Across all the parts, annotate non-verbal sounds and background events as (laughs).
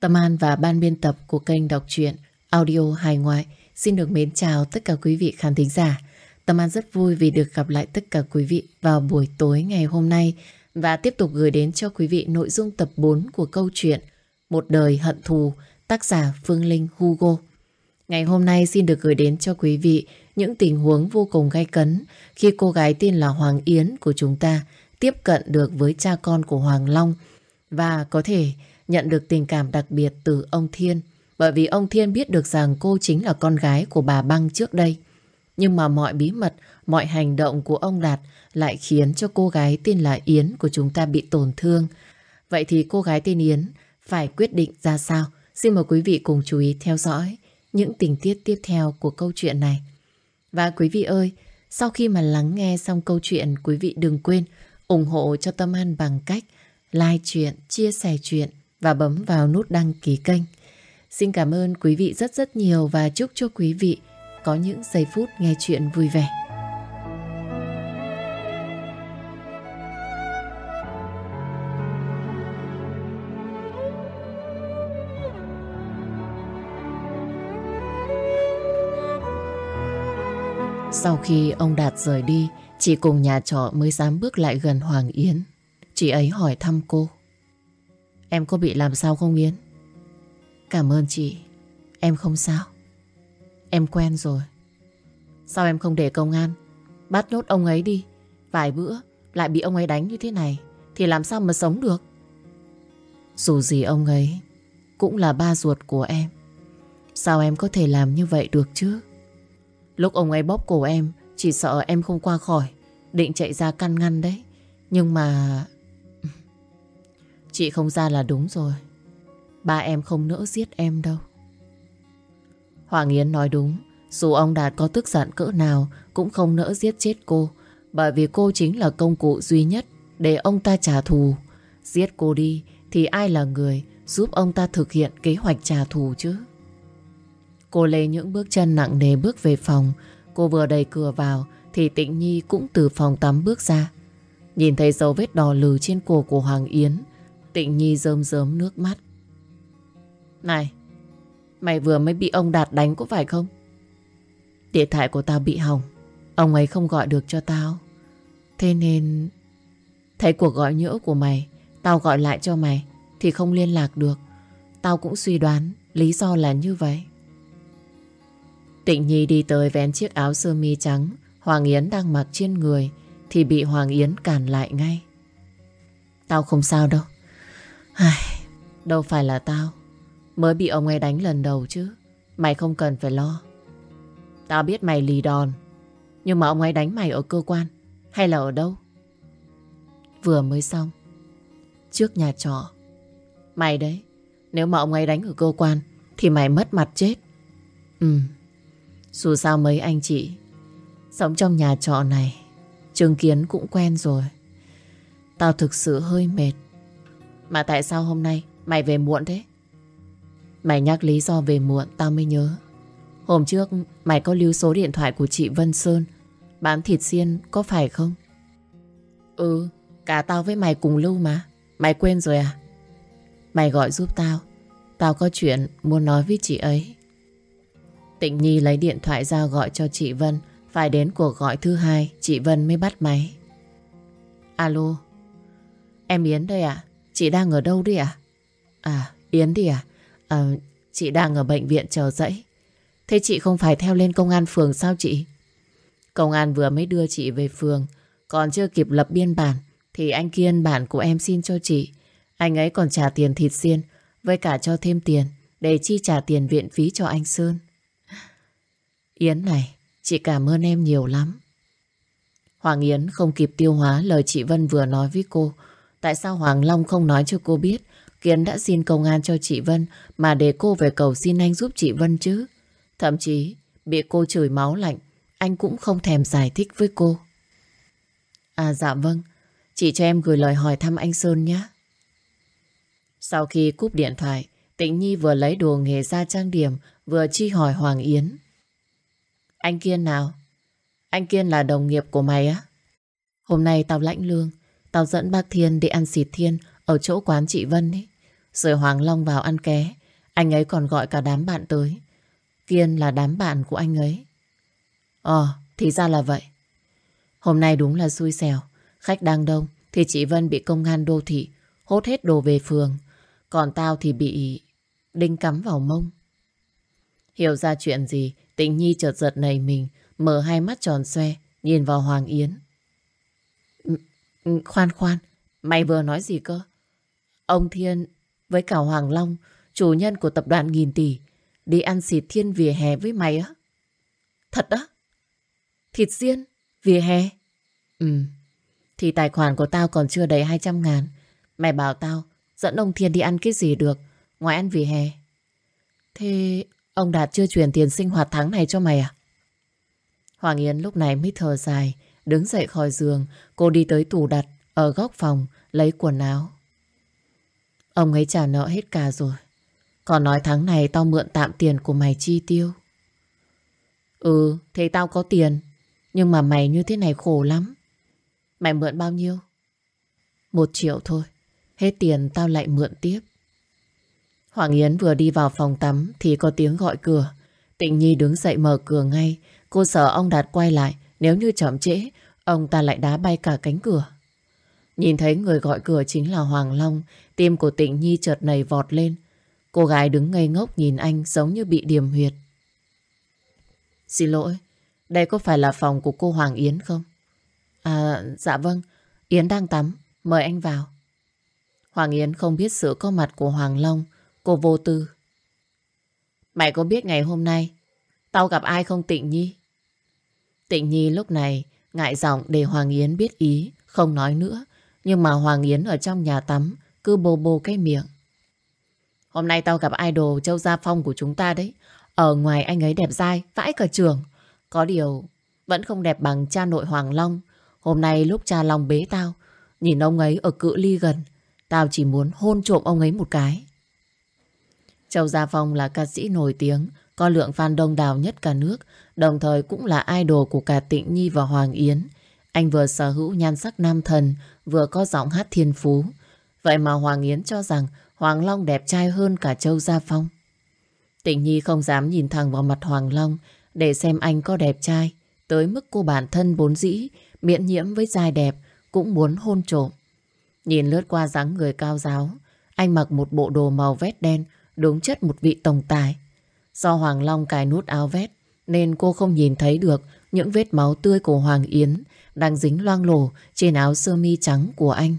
Tâm An và ban biên tập của kênh đọc truyện audio hài ngoại xin được mến chào tất cả quý vị khán thính giả. Tâm An rất vui vì được gặp lại tất cả quý vị vào buổi tối ngày hôm nay và tiếp tục gửi đến cho quý vị nội dung tập 4 của câu chuyện Một đời hận thù, tác giả Phương Linh Hugo. Ngày hôm nay xin được gửi đến cho quý vị những tình huống vô cùng gay cấn khi cô gái tên là Hoàng Yến của chúng ta tiếp cận được với cha con của Hoàng Long và có thể nhận được tình cảm đặc biệt từ ông Thiên bởi vì ông Thiên biết được rằng cô chính là con gái của bà Băng trước đây. Nhưng mà mọi bí mật, mọi hành động của ông Đạt lại khiến cho cô gái tên là Yến của chúng ta bị tổn thương. Vậy thì cô gái tên Yến phải quyết định ra sao? Xin mời quý vị cùng chú ý theo dõi những tình tiết tiếp theo của câu chuyện này. Và quý vị ơi, sau khi mà lắng nghe xong câu chuyện, quý vị đừng quên ủng hộ cho Tâm An bằng cách like chuyện, chia sẻ chuyện và bấm vào nút đăng ký kênh. Xin cảm ơn quý vị rất rất nhiều và chúc cho quý vị có những giây phút nghe chuyện vui vẻ. Sau khi ông Đạt rời đi, chị cùng nhà trọ mới dám bước lại gần Hoàng Yến. Chị ấy hỏi thăm cô. Em có bị làm sao không Yến? Cảm ơn chị. Em không sao. Em quen rồi. Sao em không để công an bắt nốt ông ấy đi? Vài bữa lại bị ông ấy đánh như thế này, thì làm sao mà sống được? Dù gì ông ấy cũng là ba ruột của em. Sao em có thể làm như vậy được chứ? Lúc ông ấy bóp cổ em, Chỉ sợ em không qua khỏi Định chạy ra căn ngăn đấy Nhưng mà Chị không ra là đúng rồi Ba em không nỡ giết em đâu Hoàng Yến nói đúng, Dù ông Đạt có tức giận cỡ nào Cũng không nỡ giết chết cô, Bởi vì cô chính là công cụ duy nhất Để ông ta trả thù Giết cô đi Thì ai là người Giúp ông ta thực hiện kế hoạch trả thù chứ Cô lấy những bước chân nặng nề bước về phòng. Cô vừa đẩy cửa vào thì Tịnh Nhi cũng từ phòng tắm bước ra. Nhìn thấy dấu vết đỏ lừ trên cổ của Hoàng Yến. Tịnh Nhi rơm rớm nước mắt. Này, mày vừa mới bị ông Đạt đánh có phải không? Điện thoại của tao bị hỏng. Ông ấy không gọi được cho tao. Thế nên... Thấy cuộc gọi nhỡ của mày, tao gọi lại cho mày thì không liên lạc được. Tao cũng suy đoán lý do là như vậy. Tịnh Nhi đi tới vén chiếc áo sơ mi trắng Hoàng Yến đang mặc trên người Thì bị Hoàng Yến cản lại ngay Tao không sao đâu Ai, Đâu phải là tao. Mới bị ông ấy đánh lần đầu chứ. Mày không cần phải lo. Tao biết mày lì đòn. Nhưng mà ông ấy đánh mày ở cơ quan Hay là ở đâu? Vừa mới xong. Trước nhà trọ. Mày đấy Nếu mà ông ấy đánh ở cơ quan Thì mày mất mặt chết. Ừ dù sao mấy anh chị Sống trong nhà trọ này Chứng kiến cũng quen rồi. Tao thực sự hơi mệt. Mà tại sao hôm nay Mày về muộn thế? Mày nhắc lý do về muộn tao mới nhớ. Hôm trước mày có lưu số điện thoại của chị Vân Sơn. Bán thịt xiên có phải không? Ừ Cả tao với mày cùng lưu mà. Mày quên rồi à? Mày gọi giúp tao. Tao có chuyện muốn nói với chị ấy. Tịnh Nhi lấy điện thoại ra gọi cho chị Vân. Phải đến cuộc gọi thứ hai, chị Vân mới bắt máy. Alo, em Yến đây à? Chị đang ở đâu đi à? À, Yến đi à? À, chị đang ở bệnh viện chờ dẫy. Thế chị không phải theo lên công an phường sao chị? Công an vừa mới đưa chị về phường, còn chưa kịp lập biên bản, thì anh Kiên bản của em xin cho chị. Anh ấy còn trả tiền thịt xiên, với cả cho thêm tiền, để chi trả tiền viện phí cho anh Sơn. Yến này, chị cảm ơn em nhiều lắm. Hoàng Yến không kịp tiêu hóa lời chị Vân vừa nói với cô. Tại sao Hoàng Long không nói cho cô biết Kiến đã xin công an cho chị Vân mà để cô về cầu xin anh giúp chị Vân chứ? Thậm chí bị cô chửi máu lạnh anh cũng không thèm giải thích với cô. À dạ vâng, chị cho em gửi lời hỏi thăm anh Sơn nhé. Sau khi cúp điện thoại, Tịnh Nhi vừa lấy đồ nghề ra trang điểm vừa chi hỏi Hoàng Yến. Anh Kiên nào? Anh Kiên là đồng nghiệp của mày á? Hôm nay tao lãnh lương. Tao dẫn bác Thiên đi ăn xịt thiên ở chỗ quán chị Vân ấy. Rồi Hoàng Long vào ăn ké. Anh ấy còn gọi cả đám bạn tới. Kiên là đám bạn của anh ấy. Ờ, thì ra là vậy. Hôm nay đúng là xui xẻo. Khách đang đông thì chị Vân bị công an đô thị hốt hết đồ về phường. Còn tao thì bị đinh cắm vào mông. Hiểu ra chuyện gì, Tịnh Nhi chợt giật nảy mình, mở hai mắt tròn xoe, nhìn vào Hoàng Yến. Ừ, khoan khoan, mày vừa nói gì cơ? Ông Thiên với cả Hoàng Long, chủ nhân của tập đoàn nghìn tỷ, đi ăn xịt thiên vỉa hè với mày á? Thật á? Thịt xiên? Vỉa hè? Ừ, thì tài khoản của tao còn chưa đầy 200 ngàn. Mày bảo tao dẫn ông Thiên đi ăn cái gì được, ngoài ăn vỉa hè. Thế ông Đạt chưa chuyển tiền sinh hoạt tháng này cho mày à? Hoàng Yến lúc này mới thở dài, đứng dậy khỏi giường, cô đi tới tủ đặt ở góc phòng, lấy quần áo. Ông ấy trả nợ hết cả rồi. Còn nói tháng này tao mượn tạm tiền của mày chi tiêu. Ừ, thế tao có tiền. Nhưng mà mày như thế này khổ lắm. Mày mượn bao nhiêu? Một triệu thôi. Hết tiền tao lại mượn tiếp. Hoàng Yến vừa đi vào phòng tắm thì có tiếng gọi cửa. Tịnh Nhi đứng dậy mở cửa ngay. Cô sợ ông Đạt quay lại. Nếu như chậm trễ, ông ta lại đá bay cả cánh cửa. Nhìn thấy người gọi cửa chính là Hoàng Long. Tim của Tịnh Nhi chợt nảy vọt lên. Cô gái đứng ngây ngốc nhìn anh giống như bị điềm huyệt. Xin lỗi, đây có phải là phòng của cô Hoàng Yến không? À, dạ vâng, Yến đang tắm, mời anh vào. Hoàng Yến không biết sự có mặt của Hoàng Long, cô vô tư. Mày có biết ngày hôm nay tao gặp ai không Tịnh Nhi? Tịnh Nhi lúc này ngại giọng để Hoàng Yến biết ý, không nói nữa. Nhưng mà Hoàng Yến ở trong nhà tắm cứ bô bô cái miệng. Hôm nay tao gặp idol Châu Gia Phong của chúng ta đấy. Ở ngoài anh ấy đẹp dai, vãi cả trường. Có điều vẫn không đẹp bằng cha nội Hoàng Long. Hôm nay lúc cha Long bế tao, nhìn ông ấy ở cự ly gần, tao chỉ muốn hôn trộm ông ấy một cái. Châu Gia Phong là ca sĩ nổi tiếng, có lượng fan đông đảo nhất cả nước, đồng thời cũng là idol của cả Tịnh Nhi và Hoàng Yến. Anh vừa sở hữu nhan sắc nam thần, vừa có giọng hát thiên phú. Vậy mà Hoàng Yến cho rằng Hoàng Long đẹp trai hơn cả Châu Gia Phong. Tịnh Nhi không dám nhìn thẳng vào mặt Hoàng Long để xem anh có đẹp trai, tới mức cô bản thân bốn dĩ, miễn nhiễm với dài đẹp, cũng muốn hôn trộm. Nhìn lướt qua dáng người cao giáo, anh mặc một bộ đồ màu vét đen, đúng chất một vị tổng tài. Do Hoàng Long cài nút áo vét, nên cô không nhìn thấy được những vết máu tươi của Hoàng Yến đang dính loang lổ trên áo sơ mi trắng của anh.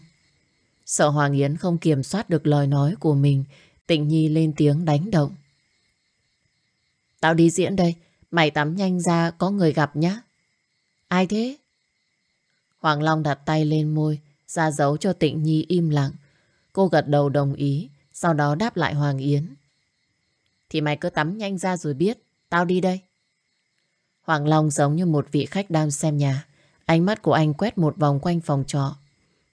Sợ Hoàng Yến không kiểm soát được lời nói của mình, Tịnh Nhi lên tiếng đánh động. Tao đi diễn đây, mày tắm nhanh ra có người gặp nhá. Ai thế? Hoàng Long đặt tay lên môi, ra dấu cho Tịnh Nhi im lặng. Cô gật đầu đồng ý, sau đó đáp lại Hoàng Yến. Thì mày cứ tắm nhanh ra rồi biết, tao đi đây. Hoàng Long giống như một vị khách đang xem nhà. Ánh mắt của anh quét một vòng quanh phòng trọ.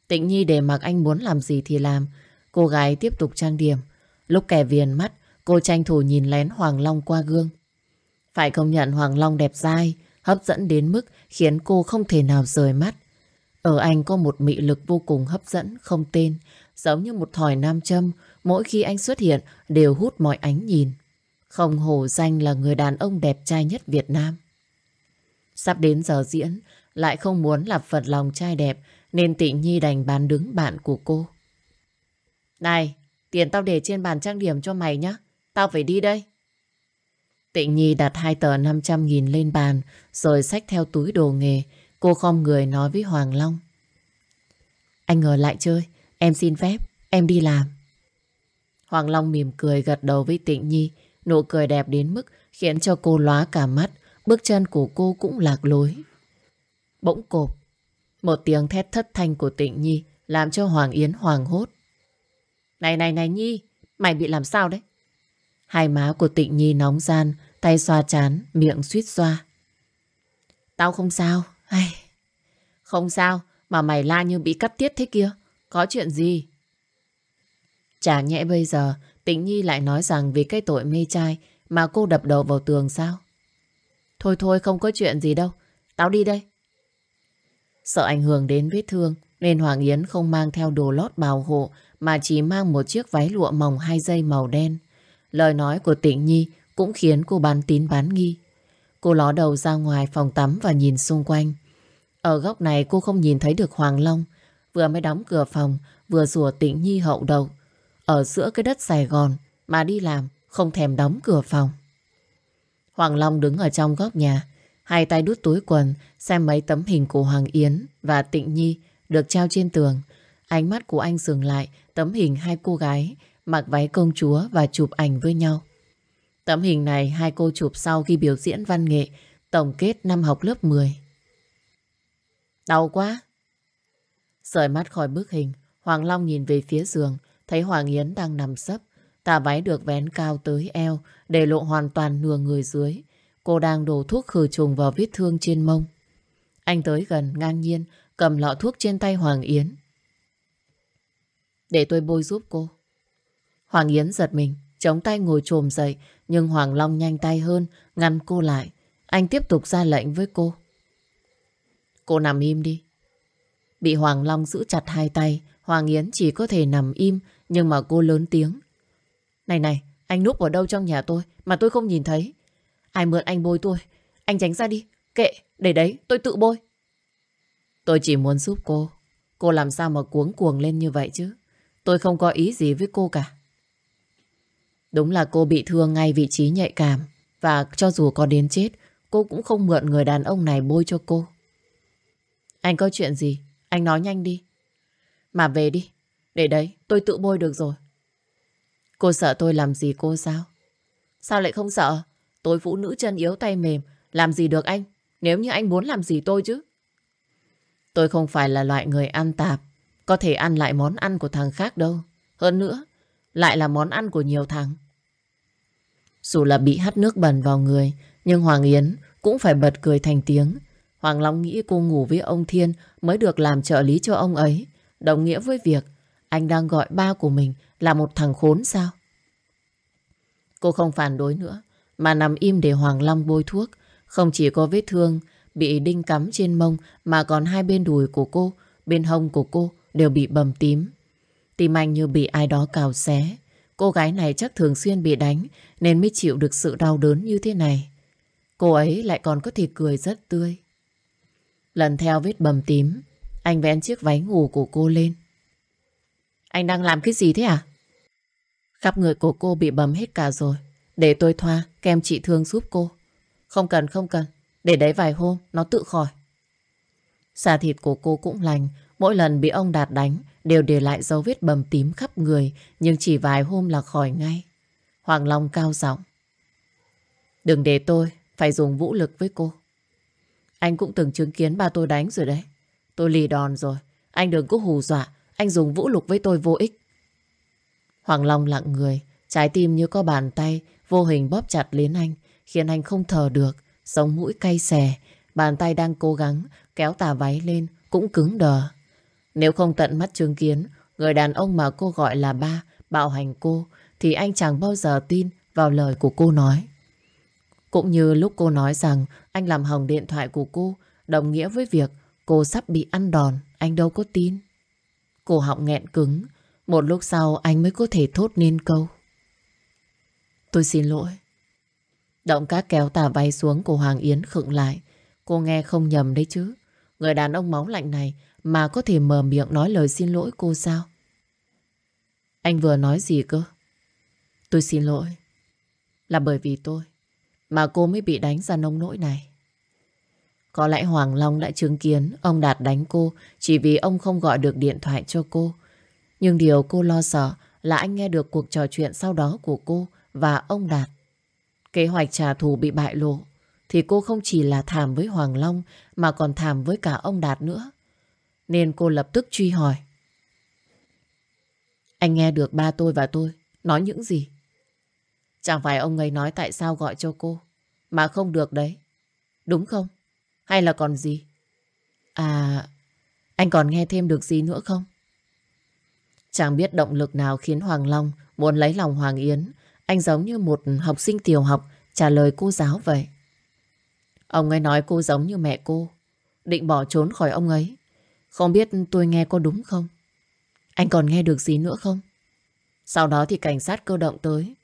Tịnh Nhi để mặc anh muốn làm gì thì làm. Cô gái tiếp tục trang điểm. Lúc kẻ viền mắt, cô tranh thủ nhìn lén Hoàng Long qua gương. Phải công nhận Hoàng Long đẹp dai, hấp dẫn đến mức khiến cô không thể nào rời mắt. Ở anh có một mị lực vô cùng hấp dẫn, không tên, giống như một thỏi nam châm, mỗi khi anh xuất hiện đều hút mọi ánh nhìn. Không hổ danh là người đàn ông đẹp trai nhất Việt Nam. Sắp đến giờ diễn, lại không muốn là phật lòng trai đẹp, nên Tịnh Nhi đành bán đứng bạn của cô. Này, tiền tao để trên bàn trang điểm cho mày nhé, tao phải đi đây. Tịnh Nhi đặt hai tờ 500 nghìn lên bàn, rồi xách theo túi đồ nghề. Cô không người nói với Hoàng Long. Anh ở lại chơi, em xin phép, em đi làm. Hoàng Long mỉm cười gật đầu với Tịnh Nhi, nụ cười đẹp đến mức khiến cho cô lóa cả mắt, bước chân của cô cũng lạc lối. Bỗng cộp, một tiếng thét thất thanh của Tịnh Nhi làm cho Hoàng Yến hoàng hốt. Này này này Nhi, mày bị làm sao đấy? Hai má của Tịnh Nhi nóng gian, tay xoa chán, miệng suýt xoa. Tao không sao. Ai... Không sao, mà mày la như bị cắt tiết thế kia. Có chuyện gì? Chả nhẽ bây giờ Tịnh Nhi lại nói rằng vì cái tội mê trai mà cô đập đầu vào tường sao? Thôi thôi không có chuyện gì đâu. Tao đi đây. Sợ ảnh hưởng đến vết thương nên Hoàng Yến không mang theo đồ lót bảo hộ mà chỉ mang một chiếc váy lụa mỏng hai dây màu đen. Lời nói của Tịnh Nhi cũng khiến cô bán tín bán nghi. Cô ló đầu ra ngoài phòng tắm và nhìn xung quanh. Ở góc này cô không nhìn thấy được Hoàng Long. Vừa mới đóng cửa phòng, vừa rùa Tịnh Nhi hậu đầu. Ở giữa cái đất Sài Gòn mà đi làm, không thèm đóng cửa phòng. Hoàng Long đứng ở trong góc nhà, hai tay đút túi quần, xem mấy tấm hình của Hoàng Yến và Tịnh Nhi được treo trên tường. Ánh mắt của anh dừng lại tấm hình hai cô gái mặc váy công chúa và chụp ảnh với nhau. Tấm hình này hai cô chụp sau khi biểu diễn văn nghệ tổng kết năm học lớp 10. Đau quá. Rời mắt khỏi bức hình, Hoàng Long nhìn về phía giường, thấy Hoàng Yến đang nằm sấp. Tà váy được vén cao tới eo, để lộ hoàn toàn nửa người dưới. Cô đang đổ thuốc khử trùng vào vết thương trên mông. Anh tới gần ngang nhiên, cầm lọ thuốc trên tay Hoàng Yến. Để tôi bôi giúp cô. Hoàng Yến giật mình, chống tay ngồi trồm dậy, nhưng Hoàng Long nhanh tay hơn, ngăn cô lại. Anh tiếp tục ra lệnh với cô. Cô nằm im đi. Bị Hoàng Long giữ chặt hai tay, Hoàng Yến chỉ có thể nằm im, nhưng mà cô lớn tiếng. Này này, anh núp ở đâu trong nhà tôi mà tôi không nhìn thấy. Ai mượn anh bôi tôi, anh tránh ra đi. Kệ, để đấy, tôi tự bôi. Tôi chỉ muốn giúp cô. Cô làm sao mà cuống cuồng lên như vậy chứ? Tôi không có ý gì với cô cả. Đúng là cô bị thương ngay vị trí nhạy cảm. Và cho dù có đến chết, cô cũng không mượn người đàn ông này bôi cho cô. Anh có chuyện gì? Anh nói nhanh đi. Mà về đi. Để đấy, tôi tự bôi được rồi. Cô sợ tôi làm gì cô sao? Sao lại không sợ? Tôi phụ nữ chân yếu tay mềm. Làm gì được anh? Nếu như anh muốn làm gì tôi chứ? Tôi không phải là loại người ăn tạp. Có thể ăn lại món ăn của thằng khác đâu. Hơn nữa, lại là món ăn của nhiều thằng. Dù là bị hắt nước bẩn vào người, nhưng Hoàng Yến cũng phải bật cười thành tiếng. Hoàng Long nghĩ cô ngủ với ông Thiên mới được làm trợ lý cho ông ấy. Đồng nghĩa với việc anh đang gọi ba của mình là một thằng khốn sao? Cô không phản đối nữa, mà nằm im để Hoàng Long bôi thuốc. Không chỉ có vết thương bị đinh cắm trên mông mà còn hai bên đùi của cô, bên hông của cô đều bị bầm tím. Tim anh như bị ai đó cào xé. Cô gái này chắc thường xuyên bị đánh nên mới chịu được sự đau đớn như thế này. Cô ấy lại còn có thể cười rất tươi. Lần theo vết bầm tím, anh vén chiếc váy ngủ của cô lên. Anh đang làm cái gì thế à? Khắp người của cô bị bầm hết cả rồi. Để tôi thoa, kem trị thương giúp cô. Không cần, không cần. Để đấy vài hôm, nó tự khỏi. Xà thịt của cô cũng lành. Mỗi lần bị ông Đạt đánh, đều để lại dấu vết bầm tím khắp người. Nhưng chỉ vài hôm là khỏi ngay. Hoàng Long cao giọng. Đừng để tôi phải dùng vũ lực với cô. Anh cũng từng chứng kiến ba tôi đánh rồi đấy. Tôi lì đòn rồi. Anh đừng có hù dọa. Anh dùng vũ lực với tôi vô ích. Hoàng Long lặng người. Trái tim như có bàn tay vô hình bóp chặt lên anh. Khiến anh không thở được. Sống mũi cay xè. Bàn tay đang cố gắng kéo tà váy lên. Cũng cứng đờ. Nếu không tận mắt chứng kiến người đàn ông mà cô gọi là ba bạo hành cô thì anh chẳng bao giờ tin vào lời của cô nói. Cũng như lúc cô nói rằng anh làm hỏng điện thoại của cô đồng nghĩa với việc cô sắp bị ăn đòn, anh đâu có tin. Cổ họng nghẹn cứng, một lúc sau anh mới có thể thốt nên câu. Tôi xin lỗi. Động các kéo tà váy xuống của Hoàng Yến khựng lại. Cô nghe không nhầm đấy chứ. Người đàn ông máu lạnh này mà có thể mở miệng nói lời xin lỗi cô sao? Anh vừa nói gì cơ? Tôi xin lỗi. Là bởi vì tôi mà cô mới bị đánh ra nông nỗi này. Có lẽ Hoàng Long đã chứng kiến ông Đạt đánh cô chỉ vì ông không gọi được điện thoại cho cô. Nhưng điều cô lo sợ là anh nghe được cuộc trò chuyện sau đó của cô và ông Đạt. Kế hoạch trả thù bị bại lộ thì cô không chỉ là thảm với Hoàng Long mà còn thảm với cả ông Đạt nữa. Nên cô lập tức truy hỏi. Anh nghe được ba tôi và tôi nói những gì? Chẳng phải ông ấy nói tại sao gọi cho cô mà không được đấy. Đúng không? Hay là còn gì? À, anh còn nghe thêm được gì nữa không? Chẳng biết động lực nào khiến Hoàng Long muốn lấy lòng Hoàng Yến. Anh giống như một học sinh tiểu học trả lời cô giáo vậy. Ông ấy nói cô giống như mẹ cô. Định bỏ trốn khỏi ông ấy. Không biết tôi nghe có đúng không? anh còn nghe được gì nữa không? Sau đó thì cảnh sát cơ động tới.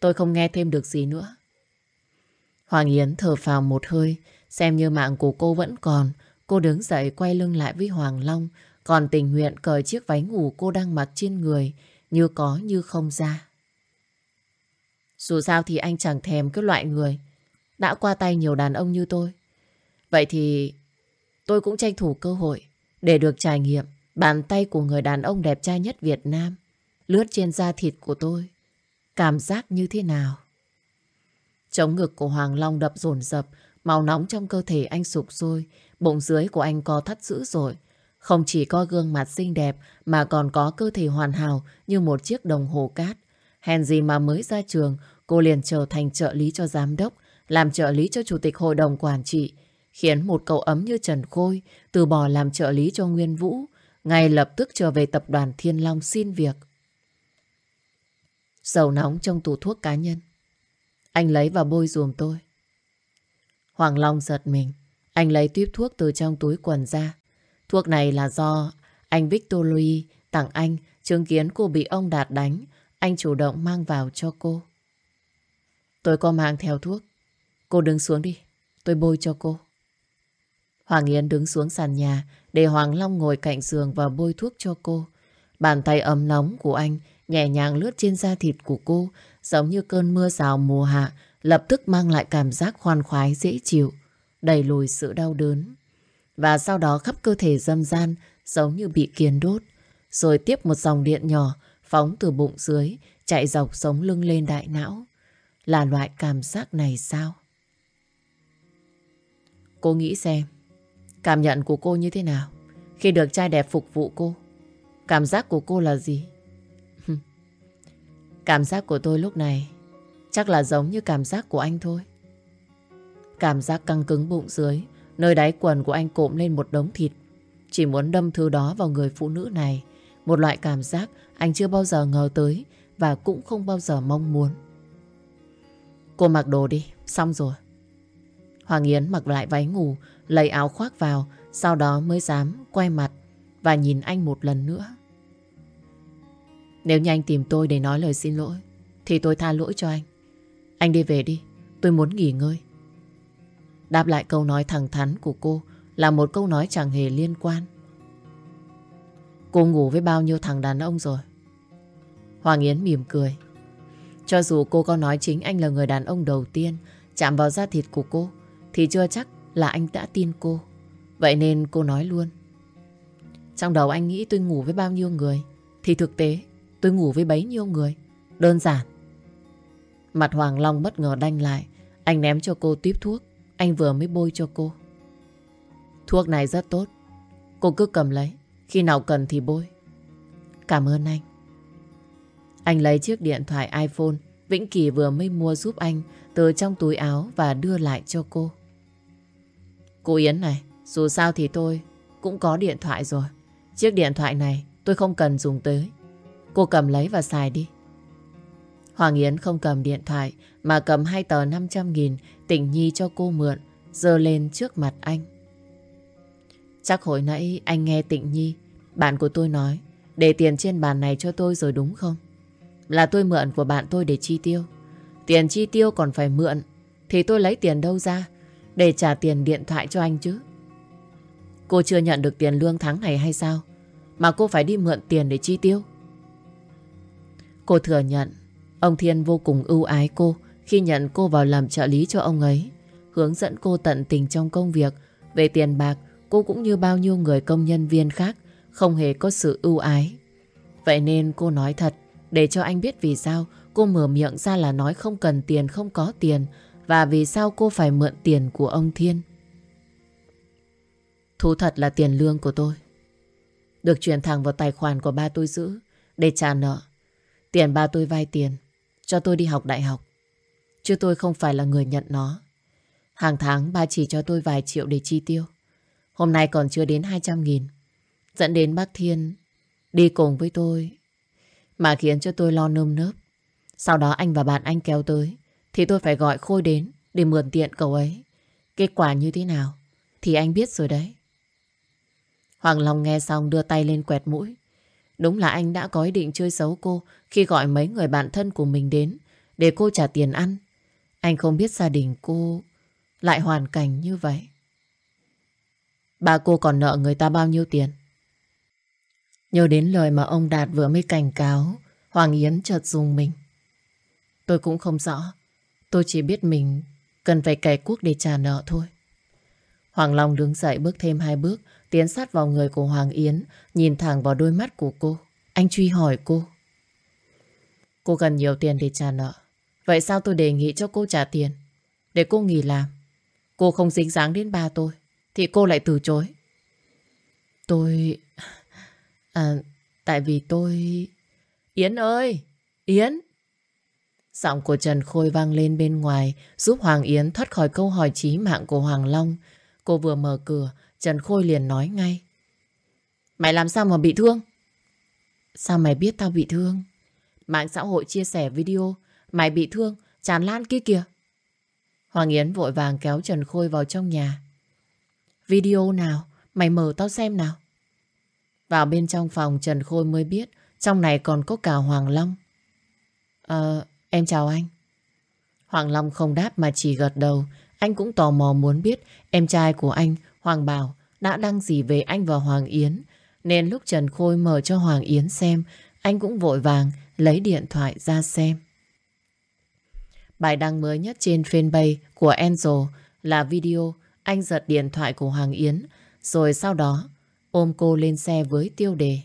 Tôi không nghe thêm được gì nữa. Hoàng Yến thở phào một hơi, xem như mạng của cô vẫn còn. Cô đứng dậy quay lưng lại với Hoàng Long, còn tình nguyện cởi chiếc váy ngủ cô đang mặc trên người, như có như không ra. Dù sao thì anh chẳng thèm cái loại người đã qua tay nhiều đàn ông như tôi. Vậy thì tôi cũng tranh thủ cơ hội để được trải nghiệm bàn tay của người đàn ông đẹp trai nhất Việt Nam lướt trên da thịt của tôi. Cảm giác như thế nào? Chống ngực của Hoàng Long đập dồn dập, màu nóng trong cơ thể anh sụp sôi, bụng dưới của anh co thắt dữ dội. Không chỉ có gương mặt xinh đẹp mà còn có cơ thể hoàn hảo như một chiếc đồng hồ cát. Hèn gì mà mới ra trường, cô liền trở thành trợ lý cho giám đốc, làm trợ lý cho chủ tịch hội đồng quản trị, khiến một cậu ấm như Trần Khôi từ bỏ làm trợ lý cho Nguyên Vũ, ngay lập tức trở về tập đoàn Thiên Long xin việc. Dầu nóng trong tủ thuốc cá nhân. Anh lấy và bôi dùm tôi. Hoàng Long giật mình. Anh lấy tuyếp thuốc từ trong túi quần ra. Thuốc này là do anh Victor Louis, tặng anh, chứng kiến cô bị ông Đạt đánh. Anh chủ động mang vào cho cô. Tôi có mang theo thuốc. Cô đứng xuống đi. Tôi bôi cho cô. Hoàng Yến đứng xuống sàn nhà để Hoàng Long ngồi cạnh giường và bôi thuốc cho cô. Bàn tay ấm nóng của anh nhẹ nhàng lướt trên da thịt của cô, giống như cơn mưa rào mùa hạ lập tức mang lại cảm giác khoan khoái dễ chịu, đẩy lùi sự đau đớn. Và sau đó khắp cơ thể dâm gian giống như bị kiền đốt, rồi tiếp một dòng điện nhỏ phóng từ bụng dưới chạy dọc sống lưng lên đại não. Là loại cảm giác này sao? Cô nghĩ xem, cảm nhận của cô như thế nào khi được trai đẹp phục vụ cô? Cảm giác của cô là gì? (laughs) cảm giác của tôi lúc này chắc là giống như cảm giác của anh thôi. Cảm giác căng cứng bụng dưới, nơi đáy quần của anh cộm lên một đống thịt. Chỉ muốn đâm thứ đó vào người phụ nữ này. Một loại cảm giác anh chưa bao giờ ngờ tới và cũng không bao giờ mong muốn. Cô mặc đồ đi, xong rồi. Hoàng Yến mặc lại váy ngủ, lấy áo khoác vào, sau đó mới dám quay mặt và nhìn anh một lần nữa. Nếu như anh tìm tôi để nói lời xin lỗi, thì tôi tha lỗi cho anh. Anh đi về đi, tôi muốn nghỉ ngơi. Đáp lại câu nói thẳng thắn của cô là một câu nói chẳng hề liên quan. Cô ngủ với bao nhiêu thằng đàn ông rồi? Hoàng Yến mỉm cười. Cho dù cô có nói chính anh là người đàn ông đầu tiên chạm vào da thịt của cô, thì chưa chắc là anh đã tin cô. Vậy nên cô nói luôn. Trong đầu anh nghĩ tôi ngủ với bao nhiêu người, thì thực tế tôi ngủ với bấy nhiêu người. Đơn giản. Mặt Hoàng Long bất ngờ đanh lại. Anh ném cho cô tiếp thuốc. Anh vừa mới bôi cho cô. Thuốc này rất tốt. Cô cứ cầm lấy. Khi nào cần thì bôi. Cảm ơn anh. Anh lấy chiếc điện thoại iPhone Vĩnh Kỳ vừa mới mua giúp anh từ trong túi áo và đưa lại cho cô. Cô Yến này, dù sao thì tôi cũng có điện thoại rồi. Chiếc điện thoại này tôi không cần dùng tới. Cô cầm lấy và xài đi. Hoàng Yến không cầm điện thoại mà cầm hai tờ 500 nghìn tỉnh Nhi cho cô mượn, dơ lên trước mặt anh. Chắc hồi nãy anh nghe Tịnh Nhi, bạn của tôi nói, để tiền trên bàn này cho tôi rồi đúng không? Là tôi mượn của bạn tôi để chi tiêu. Tiền chi tiêu còn phải mượn, thì tôi lấy tiền đâu ra để trả tiền điện thoại cho anh chứ? Cô chưa nhận được tiền lương tháng này hay sao? Mà cô phải đi mượn tiền để chi tiêu. Cô thừa nhận Ông Thiên vô cùng ưu ái cô khi nhận cô vào làm trợ lý cho ông ấy. Hướng dẫn cô tận tình trong công việc. Về tiền bạc, cô cũng như bao nhiêu người công nhân viên khác, không hề có sự ưu ái. Vậy nên cô nói thật, để cho anh biết vì sao cô mở miệng ra là nói không cần tiền, không có tiền, và vì sao cô phải mượn tiền của ông Thiên. Thú thật là tiền lương của tôi. Được chuyển thẳng vào tài khoản của ba tôi giữ để trả nợ. Tiền ba tôi vay tiền cho tôi đi học đại học. Chứ tôi không phải là người nhận nó. Hàng tháng, ba chỉ cho tôi vài triệu để chi tiêu. Hôm nay còn chưa đến 200 nghìn. Dẫn đến bác Thiên đi cùng với tôi. Mà khiến cho tôi lo nơm nớp. Sau đó anh và bạn anh kéo tới. Thì tôi phải gọi Khôi đến để mượn tiện cậu ấy. Kết quả như thế nào, thì anh biết rồi đấy. Hoàng Long nghe xong đưa tay lên quẹt mũi. Đúng là anh đã có ý định chơi xấu cô khi gọi mấy người bạn thân của mình đến để cô trả tiền ăn. Anh không biết gia đình cô lại hoàn cảnh như vậy. Bà cô còn nợ người ta bao nhiêu tiền? Nhớ đến lời mà ông Đạt vừa mới cảnh cáo, Hoàng Yến chợt dùng mình. Tôi cũng không rõ. Tôi chỉ biết mình cần phải cày cuốc để trả nợ thôi. Hoàng Long đứng dậy bước thêm hai bước, tiến sát vào người của Hoàng Yến, nhìn thẳng vào đôi mắt của cô. Anh truy hỏi cô. Cô cần nhiều tiền để trả nợ. Vậy sao tôi đề nghị cho cô trả tiền? Để cô nghỉ làm. Cô không dính dáng đến ba tôi. Thì cô lại từ chối. Tôi... À, tại vì tôi... Yến ơi! Yến! Giọng của Trần Khôi vang lên bên ngoài giúp Hoàng Yến thoát khỏi câu hỏi chí mạng của Hoàng Long. Cô vừa mở cửa, Trần Khôi liền nói ngay. Mày làm sao mà bị thương? Sao mày biết tao bị thương? Mạng xã hội chia sẻ video Mày bị thương, tràn lan kia kìa Hoàng Yến vội vàng kéo Trần Khôi vào trong nhà Video nào? Mày mở tao xem nào Vào bên trong phòng Trần Khôi mới biết Trong này còn có cả Hoàng Long Ờ, em chào anh Hoàng Long không đáp mà chỉ gật đầu Anh cũng tò mò muốn biết Em trai của anh, Hoàng Bảo, Đã đăng gì về anh và Hoàng Yến Nên lúc Trần Khôi mở cho Hoàng Yến xem, Anh cũng vội vàng lấy điện thoại ra xem. Bài đăng mới nhất trên fanpage của Enzo là video anh giật điện thoại của Hoàng Yến rồi sau đó, ôm cô lên xe với tiêu đề.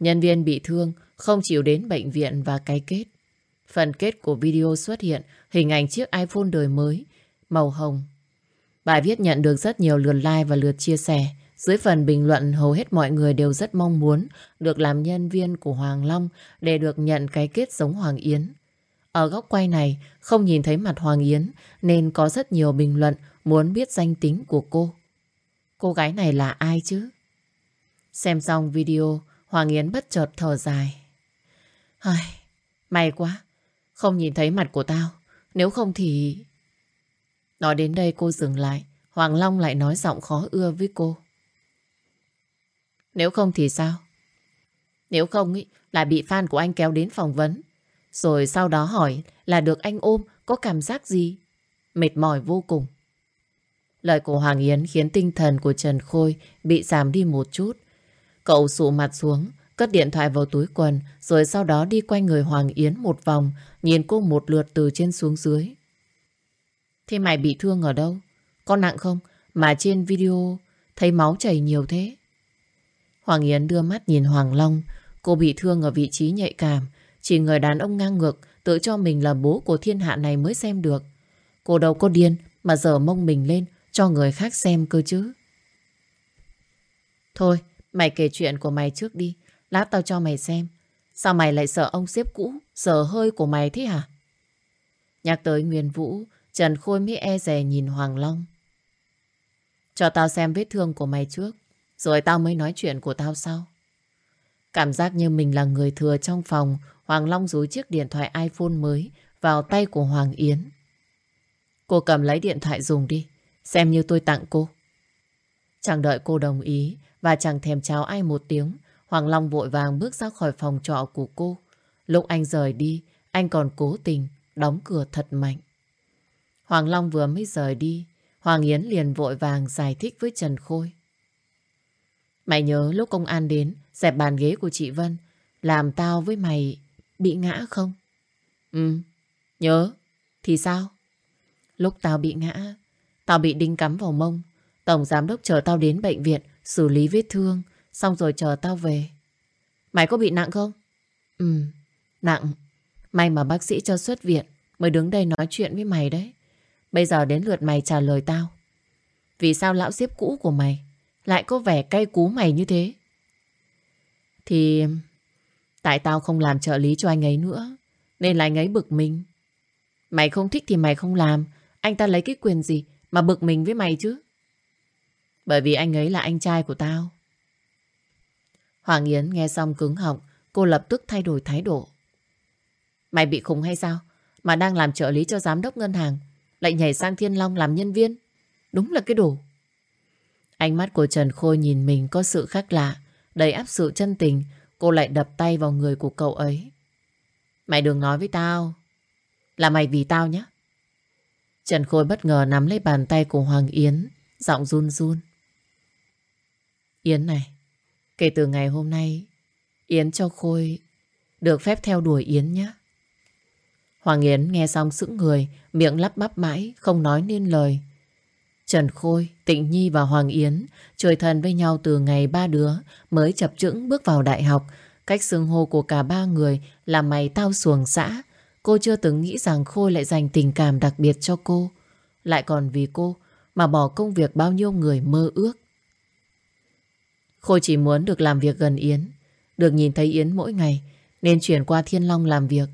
Nhân viên bị thương, không chịu đến bệnh viện và cái kết. Phần kết của video xuất hiện hình ảnh chiếc iPhone đời mới, màu hồng. Bài viết nhận được rất nhiều lượt like và lượt chia sẻ. Dưới phần bình luận hầu hết mọi người đều rất mong muốn được làm nhân viên của Hoàng Long để được nhận cái kết giống Hoàng Yến. Ở góc quay này không nhìn thấy mặt Hoàng Yến nên có rất nhiều bình luận muốn biết danh tính của cô. Cô gái này là ai chứ? Xem xong video, Hoàng Yến bất chợt thở dài. Ai, may quá, không nhìn thấy mặt của tao. Nếu không thì... Nói đến đây cô dừng lại, Hoàng Long lại nói giọng khó ưa với cô. Nếu không thì sao? Nếu không ý, là bị fan của anh kéo đến phỏng vấn. Rồi sau đó hỏi là được anh ôm có cảm giác gì? Mệt mỏi vô cùng. Lời của Hoàng Yến khiến tinh thần của Trần Khôi bị giảm đi một chút. Cậu sụ mặt xuống, cất điện thoại vào túi quần, rồi sau đó đi quanh người Hoàng Yến một vòng, nhìn cô một lượt từ trên xuống dưới. Thế mày bị thương ở đâu? Có nặng không? Mà trên video thấy máu chảy nhiều thế. Hoàng Yến đưa mắt nhìn Hoàng Long. Cô bị thương ở vị trí nhạy cảm. Chỉ người đàn ông ngang ngược tự cho mình là bố của thiên hạ này mới xem được. Cô đâu có điên mà giờ mông mình lên cho người khác xem cơ chứ. Thôi, mày kể chuyện của mày trước đi. Lát tao cho mày xem. Sao mày lại sợ ông xếp cũ, sợ hơi của mày thế hả? Nhắc tới Nguyên Vũ, Trần Khôi mới e rè nhìn Hoàng Long. Cho tao xem vết thương của mày trước. Rồi tao mới nói chuyện của tao sau. Cảm giác như mình là người thừa trong phòng, Hoàng Long rúi chiếc điện thoại iPhone mới vào tay của Hoàng Yến. Cô cầm lấy điện thoại dùng đi, xem như tôi tặng cô. Chẳng đợi cô đồng ý và chẳng thèm chào ai một tiếng, Hoàng Long vội vàng bước ra khỏi phòng trọ của cô. Lúc anh rời đi, anh còn cố tình đóng cửa thật mạnh. Hoàng Long vừa mới rời đi, Hoàng Yến liền vội vàng giải thích với Trần Khôi. Mày nhớ lúc công an đến dẹp bàn ghế của chị Vân làm tao với mày bị ngã không? Ừ, nhớ. Thì sao? Lúc tao bị ngã, tao bị đinh cắm vào mông. Tổng giám đốc chờ tao đến bệnh viện xử lý vết thương xong rồi chờ tao về. Mày có bị nặng không? Ừ, nặng. May mà bác sĩ cho xuất viện mới đứng đây nói chuyện với mày đấy. Bây giờ đến lượt mày trả lời tao. Vì sao lão xếp cũ của mày lại có vẻ cay cú mày như thế? Thì tại tao không làm trợ lý cho anh ấy nữa, nên là anh ấy bực mình. Mày không thích thì mày không làm anh ta lấy cái quyền gì mà bực mình với mày chứ? Bởi vì anh ấy là anh trai của tao. Hoàng Yến nghe xong cứng họng, cô lập tức thay đổi thái độ. Mày bị khùng hay sao? Mà đang làm trợ lý cho giám đốc ngân hàng lại nhảy sang Thiên Long làm nhân viên. Đúng là cái đồ. Ánh mắt của Trần Khôi nhìn mình có sự khác lạ, đầy áp sự chân tình. cô lại đập tay vào người của cậu ấy. Mày đừng nói với tao. Là mày vì tao nhé. Trần Khôi bất ngờ nắm lấy bàn tay của Hoàng Yến, giọng run run. Yến này, kể từ ngày hôm nay, Yến cho Khôi được phép theo đuổi Yến nhé. Hoàng Yến nghe xong sững người, miệng lắp bắp mãi, không nói nên lời. Trần Khôi, Tịnh Nhi và Hoàng Yến chơi thân với nhau từ ngày ba đứa mới chập chững bước vào đại học. Cách xưng hô của cả ba người là mày tao xuồng xã. Cô chưa từng nghĩ rằng Khôi lại dành tình cảm đặc biệt cho cô. Lại còn vì cô mà bỏ công việc bao nhiêu người mơ ước. Khôi chỉ muốn được làm việc gần Yến, được nhìn thấy Yến mỗi ngày, nên chuyển qua Thiên Long làm việc.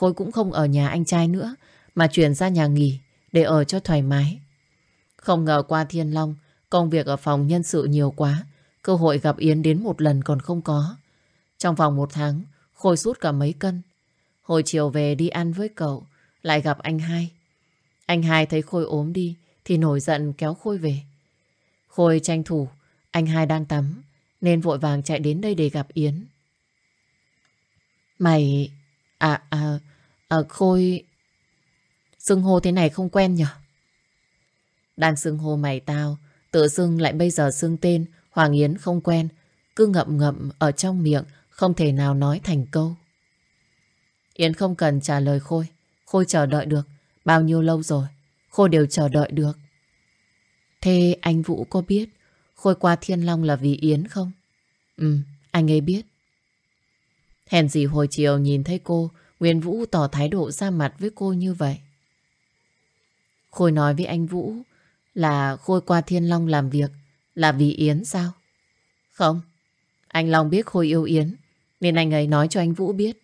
Khôi cũng không ở nhà anh trai nữa, mà chuyển ra nhà nghỉ để ở cho thoải mái. Không ngờ qua Thiên Long, công việc ở phòng nhân sự nhiều quá, cơ hội gặp Yến đến một lần còn không có. Trong vòng một tháng, Khôi sút cả mấy cân. Hồi chiều về đi ăn với cậu, lại gặp anh hai. Anh hai thấy Khôi ốm đi, thì nổi giận kéo Khôi về. Khôi tranh thủ, anh hai đang tắm, nên vội vàng chạy đến đây để gặp Yến. Mày... À, à, ở Khôi... Xưng hô thế này không quen nhỉ? Đang xưng hô mày tao, tự xưng lại bây giờ xưng tên, Hoàng Yến không quen, cứ ngậm ngậm ở trong miệng, không thể nào nói thành câu. Yến không cần trả lời Khôi, Khôi chờ đợi được, bao nhiêu lâu rồi, Khôi đều chờ đợi được. Thế anh Vũ có biết Khôi qua Thiên Long là vì Yến không? Ừ, anh ấy biết. Hèn gì hồi chiều nhìn thấy cô, Nguyên Vũ tỏ thái độ ra mặt với cô như vậy. Khôi nói với anh Vũ là Khôi qua Thiên Long làm việc là vì Yến sao? Không, anh Long biết Khôi yêu Yến nên anh ấy nói cho anh Vũ biết.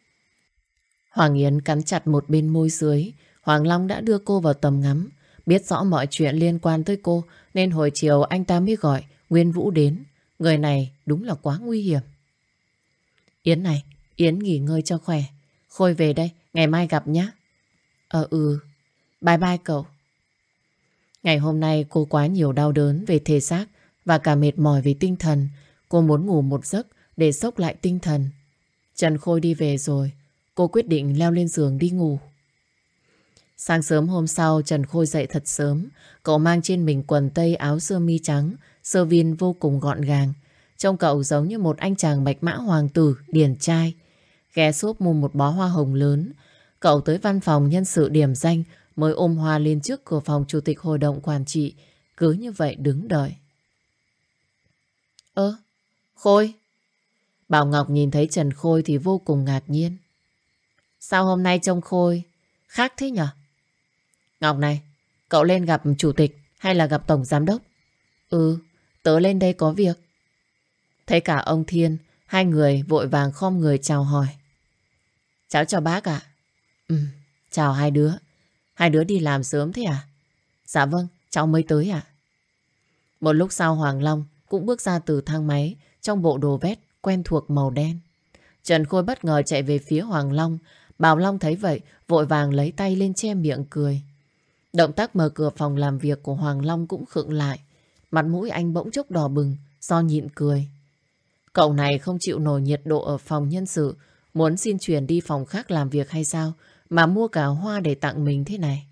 Hoàng Yến cắn chặt một bên môi dưới Hoàng Long đã đưa cô vào tầm ngắm Biết rõ mọi chuyện liên quan tới cô Nên hồi chiều anh ta mới gọi Nguyên Vũ đến Người này đúng là quá nguy hiểm Yến này Yến nghỉ ngơi cho khỏe Khôi về đây, Ngày mai gặp nhé Ờ ừ. Bye bye cậu. Ngày hôm nay cô quá nhiều đau đớn về thể xác Và cả mệt mỏi về tinh thần. Cô muốn ngủ một giấc Để sốc lại tinh thần. Trần Khôi đi về rồi. Cô quyết định leo lên giường đi ngủ. Sáng sớm hôm sau, Trần Khôi dậy thật sớm. Cậu mang trên mình quần tây, áo sơ mi trắng, Sơ viên vô cùng gọn gàng. Trông cậu giống như một anh chàng bạch mã hoàng tử, Điển trai. Ghé xốp mua một bó hoa hồng lớn Cậu tới văn phòng nhân sự điểm danh Mới ôm hoa lên trước cửa phòng chủ tịch hội đồng quản trị Cứ như vậy đứng đợi Ơ Khôi Bảo Ngọc nhìn thấy Trần Khôi thì vô cùng ngạc nhiên Sao hôm nay trông Khôi khác thế nhở? Ngọc này, cậu lên gặp chủ tịch hay là gặp tổng giám đốc? Ừ, tớ lên đây có việc. Thấy cả ông Thiên, hai người vội vàng khom người chào hỏi. Cháu chào bác ạ. Ừ, chào hai đứa. Hai đứa đi làm sớm thế à? Dạ vâng, cháu mới tới ạ. Một lúc sau Hoàng Long cũng bước ra từ thang máy trong bộ đồ vét quen thuộc màu đen. Trần Khôi bất ngờ chạy về phía Hoàng Long. Bảo Long thấy vậy, vội vàng lấy tay lên che miệng cười. Động tác mở cửa phòng làm việc của Hoàng Long cũng khựng lại. Mặt mũi anh bỗng chốc đỏ bừng do nhịn cười. Cậu này không chịu nổi nhiệt độ ở phòng nhân sự, muốn xin chuyển đi phòng khác làm việc hay sao, mà mua cả hoa để tặng mình thế này.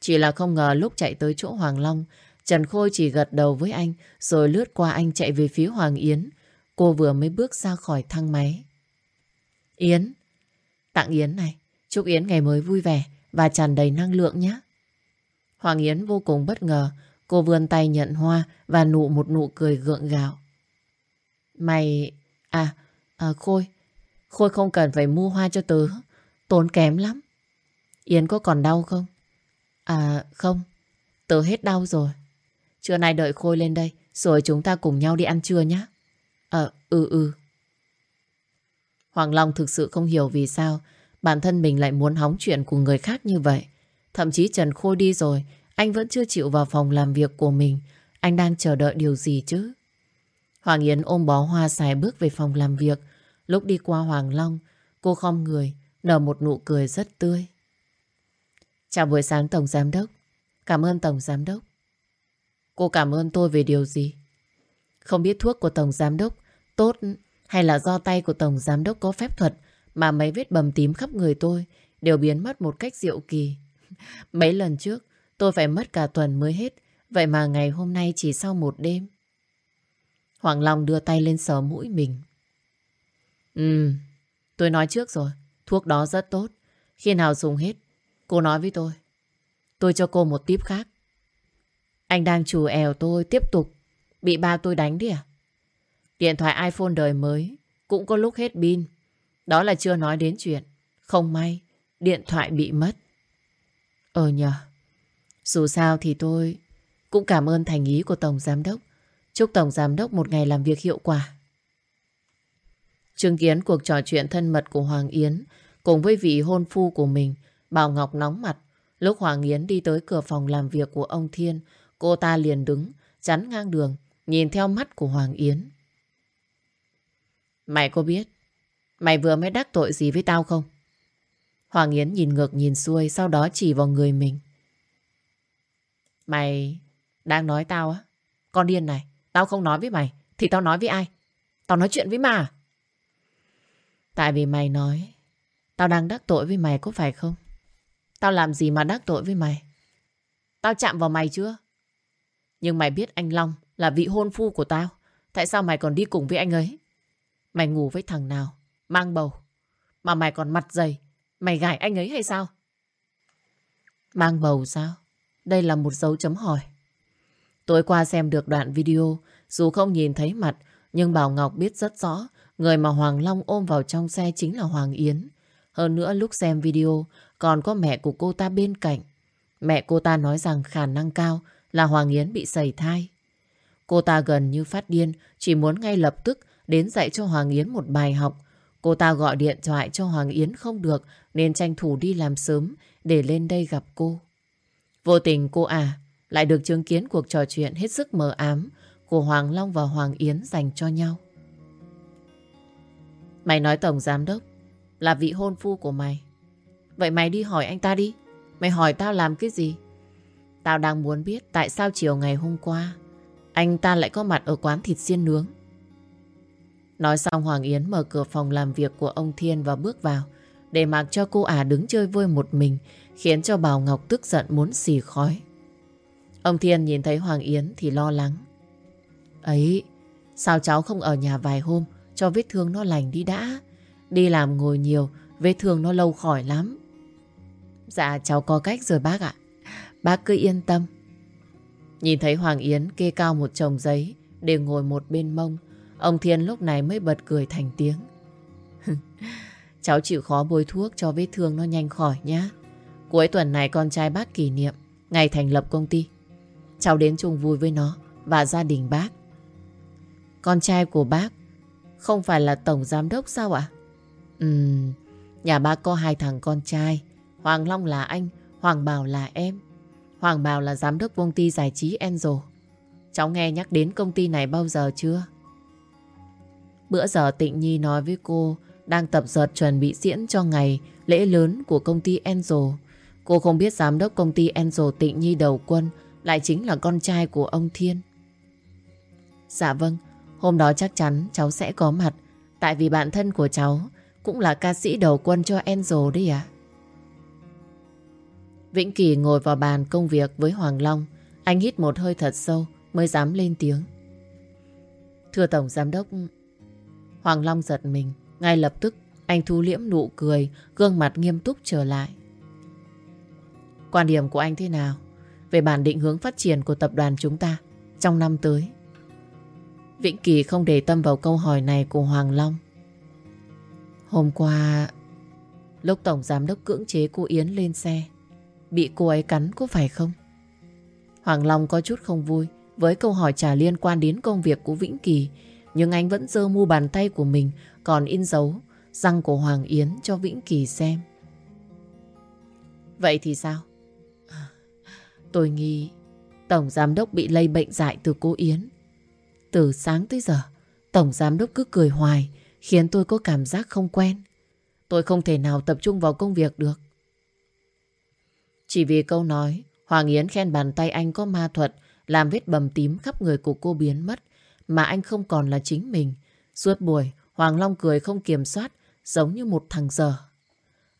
Chỉ là không ngờ lúc chạy tới chỗ Hoàng Long, Trần Khôi chỉ gật đầu với anh, rồi lướt qua anh chạy về phía Hoàng Yến. Cô vừa mới bước ra khỏi thang máy. Yến, tặng Yến này, chúc Yến ngày mới vui vẻ và tràn đầy năng lượng nhé. Hoàng Yến vô cùng bất ngờ, cô vươn tay nhận hoa và nụ một nụ cười gượng gạo. Mày... À, à Khôi, Khôi không cần phải mua hoa cho tớ, tốn kém lắm. Yến có còn đau không? À không, tớ hết đau rồi. Trưa nay đợi Khôi lên đây, rồi chúng ta cùng nhau đi ăn trưa nhé. Ờ, ừ ừ. Hoàng Long thực sự không hiểu vì sao bản thân mình lại muốn hóng chuyện của người khác như vậy. Thậm chí Trần Khôi đi rồi, anh vẫn chưa chịu vào phòng làm việc của mình. Anh đang chờ đợi điều gì chứ? Hoàng Yến ôm bó hoa xài bước về phòng làm việc. Lúc đi qua Hoàng Long, cô khom người, nở một nụ cười rất tươi. Chào buổi sáng Tổng Giám Đốc. Cảm ơn Tổng Giám Đốc. Cô cảm ơn tôi về điều gì? Không biết thuốc của Tổng Giám Đốc tốt Hay là do tay của Tổng Giám Đốc có phép thuật mà mấy vết bầm tím khắp người tôi đều biến mất một cách diệu kỳ. (laughs) Mấy lần trước tôi phải mất cả tuần mới hết, vậy mà ngày hôm nay chỉ sau một đêm. Hoàng Long đưa tay lên sờ mũi mình. Ừ, tôi nói trước rồi, thuốc đó rất tốt. Khi nào dùng hết, cô nói với tôi. Tôi cho cô một tiếp khác. Anh đang chủ èo tôi tiếp tục bị ba tôi đánh đi à? Điện thoại iPhone đời mới cũng có lúc hết pin. Đó là chưa nói đến chuyện. Không may, điện thoại bị mất. Ờ nhờ. Dù sao thì tôi cũng cảm ơn thành ý của Tổng Giám Đốc. Chúc Tổng Giám Đốc một ngày làm việc hiệu quả. Chứng kiến cuộc trò chuyện thân mật của Hoàng Yến cùng với vị hôn phu của mình, Bảo Ngọc nóng mặt. Lúc Hoàng Yến đi tới cửa phòng làm việc của ông Thiên, cô ta liền đứng, chắn ngang đường, nhìn theo mắt của Hoàng Yến. Mày có biết Mày vừa mới đắc tội gì với tao không? Hoàng Yến nhìn ngược nhìn xuôi Sau đó chỉ vào người mình Mày đang nói tao á Con điên này Tao không nói với mày Thì tao nói với ai Tao nói chuyện với mà Tại vì mày nói Tao đang đắc tội với mày có phải không Tao làm gì mà đắc tội với mày Tao chạm vào mày chưa Nhưng mày biết anh Long Là vị hôn phu của tao Tại sao mày còn đi cùng với anh ấy Mày ngủ với thằng nào? Mang bầu. Mà mày còn mặt dày. Mày gài anh ấy hay sao? Mang bầu sao? Đây là một dấu chấm hỏi. Tối qua xem được đoạn video, dù không nhìn thấy mặt, nhưng Bảo Ngọc biết rất rõ người mà Hoàng Long ôm vào trong xe chính là Hoàng Yến. Hơn nữa lúc xem video còn có mẹ của cô ta bên cạnh. Mẹ cô ta nói rằng khả năng cao là Hoàng Yến bị sẩy thai. Cô ta gần như phát điên, chỉ muốn ngay lập tức đến dạy cho Hoàng Yến một bài học. Cô ta gọi điện thoại cho Hoàng Yến không được nên tranh thủ đi làm sớm để lên đây gặp cô. Vô tình cô à lại được chứng kiến cuộc trò chuyện hết sức mờ ám của Hoàng Long và Hoàng Yến dành cho nhau. Mày nói Tổng Giám Đốc là vị hôn phu của mày. Vậy mày đi hỏi anh ta đi. Mày hỏi tao làm cái gì? Tao đang muốn biết tại sao chiều ngày hôm qua anh ta lại có mặt ở quán thịt xiên nướng. Nói xong Hoàng Yến mở cửa phòng làm việc của ông Thiên và bước vào để mặc cho cô ả đứng chơi vơi một mình khiến cho Bảo Ngọc tức giận muốn xì khói. Ông Thiên nhìn thấy Hoàng Yến thì lo lắng. Ấy, sao cháu không ở nhà vài hôm cho vết thương nó lành đi đã? Đi làm ngồi nhiều, vết thương nó lâu khỏi lắm. Dạ cháu có cách rồi bác ạ. Bác cứ yên tâm. Nhìn thấy Hoàng Yến kê cao một chồng giấy để ngồi một bên mông Ông Thiên lúc này mới bật cười thành tiếng. (laughs) Cháu chịu khó bôi thuốc cho vết thương nó nhanh khỏi nhé. Cuối tuần này con trai bác kỷ niệm ngày thành lập công ty. Cháu đến chung vui với nó và gia đình bác. Con trai của bác không phải là tổng giám đốc sao ạ? Ừm, nhà ba có hai thằng con trai. Hoàng Long là anh, Hoàng Bảo là em. Hoàng Bảo là giám đốc công ty giải trí Angel. Cháu nghe nhắc đến công ty này bao giờ chưa? Bữa giờ Tịnh Nhi nói với cô đang tập dượt chuẩn bị diễn cho ngày lễ lớn của công ty Enzo. Cô không biết giám đốc công ty Enzo Tịnh Nhi đầu quân lại chính là con trai của ông Thiên. Dạ vâng, hôm đó chắc chắn cháu sẽ có mặt tại vì bạn thân của cháu cũng là ca sĩ đầu quân cho Enzo đấy à. Vĩnh Kỳ ngồi vào bàn công việc với Hoàng Long. Anh hít một hơi thật sâu mới dám lên tiếng. Thưa Tổng Giám đốc, Hoàng Long giật mình. Ngay lập tức anh thu liễm nụ cười, gương mặt nghiêm túc trở lại. Quan điểm của anh thế nào về bản định hướng phát triển của tập đoàn chúng ta trong năm tới? Vĩnh Kỳ không để tâm vào câu hỏi này của Hoàng Long. Hôm qua, lúc Tổng Giám đốc cưỡng chế cô Yến lên xe, bị cô ấy cắn có phải không? Hoàng Long có chút không vui với câu hỏi trả liên quan đến công việc của Vĩnh Kỳ nhưng anh vẫn giơ mu bàn tay của mình còn in dấu răng của Hoàng Yến cho Vĩnh Kỳ xem. Vậy thì sao? Tôi nghi Tổng Giám Đốc bị lây bệnh dại từ cô Yến. Từ sáng tới giờ, Tổng Giám Đốc cứ cười hoài, khiến tôi có cảm giác không quen. Tôi không thể nào tập trung vào công việc được. Chỉ vì câu nói, Hoàng Yến khen bàn tay anh có ma thuật, làm vết bầm tím khắp người của cô biến mất mà anh không còn là chính mình. Suốt buổi, Hoàng Long cười không kiểm soát, giống như một thằng dở.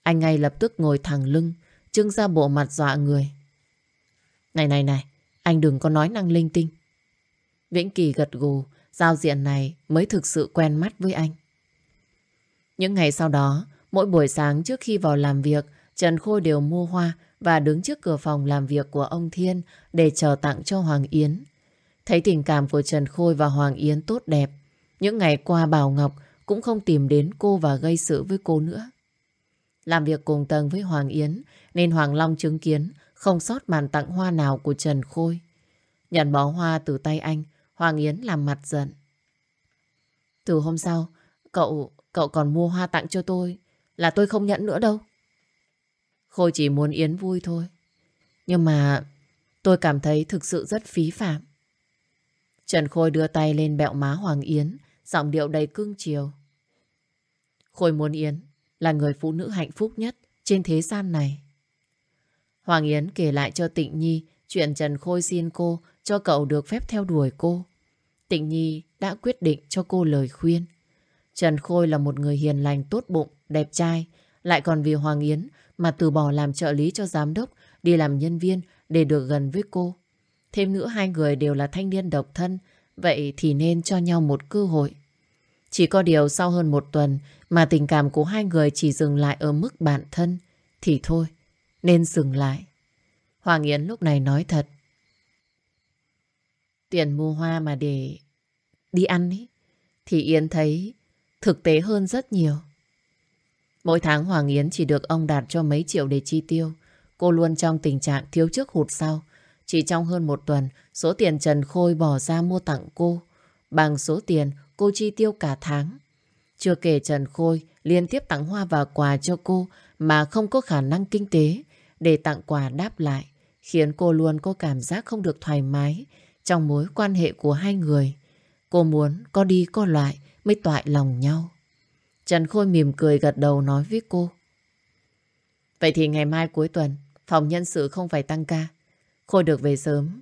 Anh ngay lập tức ngồi thẳng lưng, trưng ra bộ mặt dọa người. Này này này, anh đừng có nói năng linh tinh. Vĩnh Kỳ gật gù, giao diện này mới thực sự quen mắt với anh. Những ngày sau đó, mỗi buổi sáng trước khi vào làm việc, Trần Khôi đều mua hoa và đứng trước cửa phòng làm việc của ông Thiên để chờ tặng cho Hoàng Yến. Thấy tình cảm của Trần Khôi và Hoàng Yến tốt đẹp, những ngày qua Bảo Ngọc cũng không tìm đến cô và gây sự với cô nữa. Làm việc cùng tầng với Hoàng Yến nên Hoàng Long chứng kiến không sót màn tặng hoa nào của Trần Khôi. Nhận bó hoa từ tay anh, Hoàng Yến làm mặt giận. Từ hôm sau, cậu cậu còn mua hoa tặng cho tôi là tôi không nhận nữa đâu. Khôi chỉ muốn Yến vui thôi. Nhưng mà tôi cảm thấy thực sự rất phí phạm. Trần Khôi đưa tay lên bẹo má Hoàng Yến, giọng điệu đầy cưng chiều. Khôi muốn Yến là người phụ nữ hạnh phúc nhất trên thế gian này. Hoàng Yến kể lại cho Tịnh Nhi chuyện Trần Khôi xin cô cho cậu được phép theo đuổi cô. Tịnh Nhi đã quyết định cho cô lời khuyên. Trần Khôi là một người hiền lành, tốt bụng, đẹp trai, lại còn vì Hoàng Yến mà từ bỏ làm trợ lý cho giám đốc, đi làm nhân viên để được gần với cô. Thêm nữa hai người đều là thanh niên độc thân, vậy thì nên cho nhau một cơ hội. Chỉ có điều sau hơn một tuần mà tình cảm của hai người chỉ dừng lại ở mức bạn thân, thì thôi, nên dừng lại. Hoàng Yến lúc này nói thật. Tiền mua hoa mà để đi ăn ý, thì Yến thấy thực tế hơn rất nhiều. Mỗi tháng Hoàng Yến chỉ được ông đạt cho mấy triệu để chi tiêu. Cô luôn trong tình trạng thiếu trước hụt sau. Chỉ trong hơn một tuần, số tiền Trần Khôi bỏ ra mua tặng cô bằng số tiền cô chi tiêu cả tháng. Chưa kể Trần Khôi liên tiếp tặng hoa và quà cho cô mà không có khả năng kinh tế để tặng quà đáp lại, khiến cô luôn có cảm giác không được thoải mái trong mối quan hệ của hai người. Cô muốn có đi có lại mới toại lòng nhau. Trần Khôi mỉm cười gật đầu nói với cô. Vậy thì ngày mai cuối tuần, phòng nhân sự không phải tăng ca. Khôi được về sớm.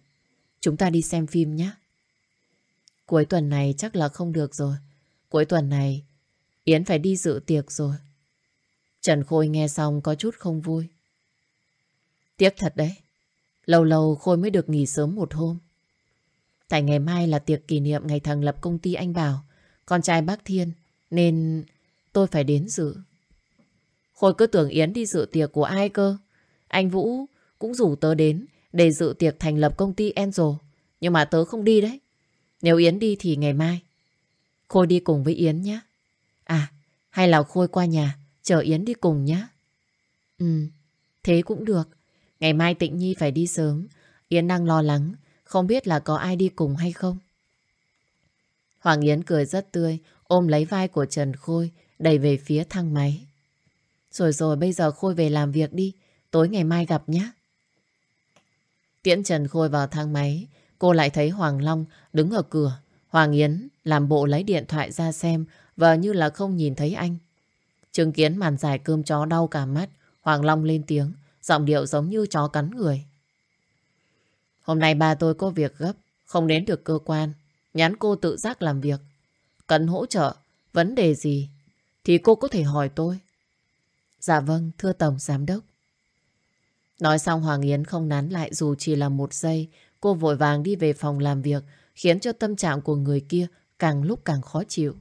Chúng ta đi xem phim nhé. Cuối tuần này chắc là không được rồi. Cuối tuần này, Yến phải đi dự tiệc rồi. Trần Khôi nghe xong có chút không vui. Tiếc thật đấy. Lâu lâu Khôi mới được nghỉ sớm một hôm. Tại ngày mai là tiệc kỷ niệm ngày thành lập công ty anh Bảo, con trai bác Thiên, nên tôi phải đến dự. Khôi cứ tưởng Yến đi dự tiệc của ai cơ. Anh Vũ cũng rủ tớ đến để dự tiệc thành lập công ty Angel. Nhưng mà tớ không đi đấy. Nếu Yến đi thì ngày mai. Khôi đi cùng với Yến nhé. À, hay là Khôi qua nhà chờ Yến đi cùng nhé. Ừ, thế cũng được. Ngày mai Tịnh Nhi phải đi sớm. Yến đang lo lắng, không biết là có ai đi cùng hay không. Hoàng Yến cười rất tươi, ôm lấy vai của Trần Khôi, đẩy về phía thang máy. Rồi rồi, bây giờ Khôi về làm việc đi, tối ngày mai gặp nhé. Tiễn Trần Khôi vào thang máy, cô lại thấy Hoàng Long đứng ở cửa. Hoàng Yến làm bộ lấy điện thoại ra xem và như là không nhìn thấy anh. Chứng kiến màn giải cơm chó đau cả mắt, Hoàng Long lên tiếng, giọng điệu giống như chó cắn người. Hôm nay ba tôi có việc gấp, không đến được cơ quan. Nhắn cô tự giác làm việc. Cần hỗ trợ, vấn đề gì, thì cô có thể hỏi tôi. Dạ vâng, thưa Tổng Giám Đốc. Nói xong Hoàng Yến không nán lại dù chỉ là một giây. Cô vội vàng đi về phòng làm việc, khiến cho tâm trạng của người kia càng lúc càng khó chịu.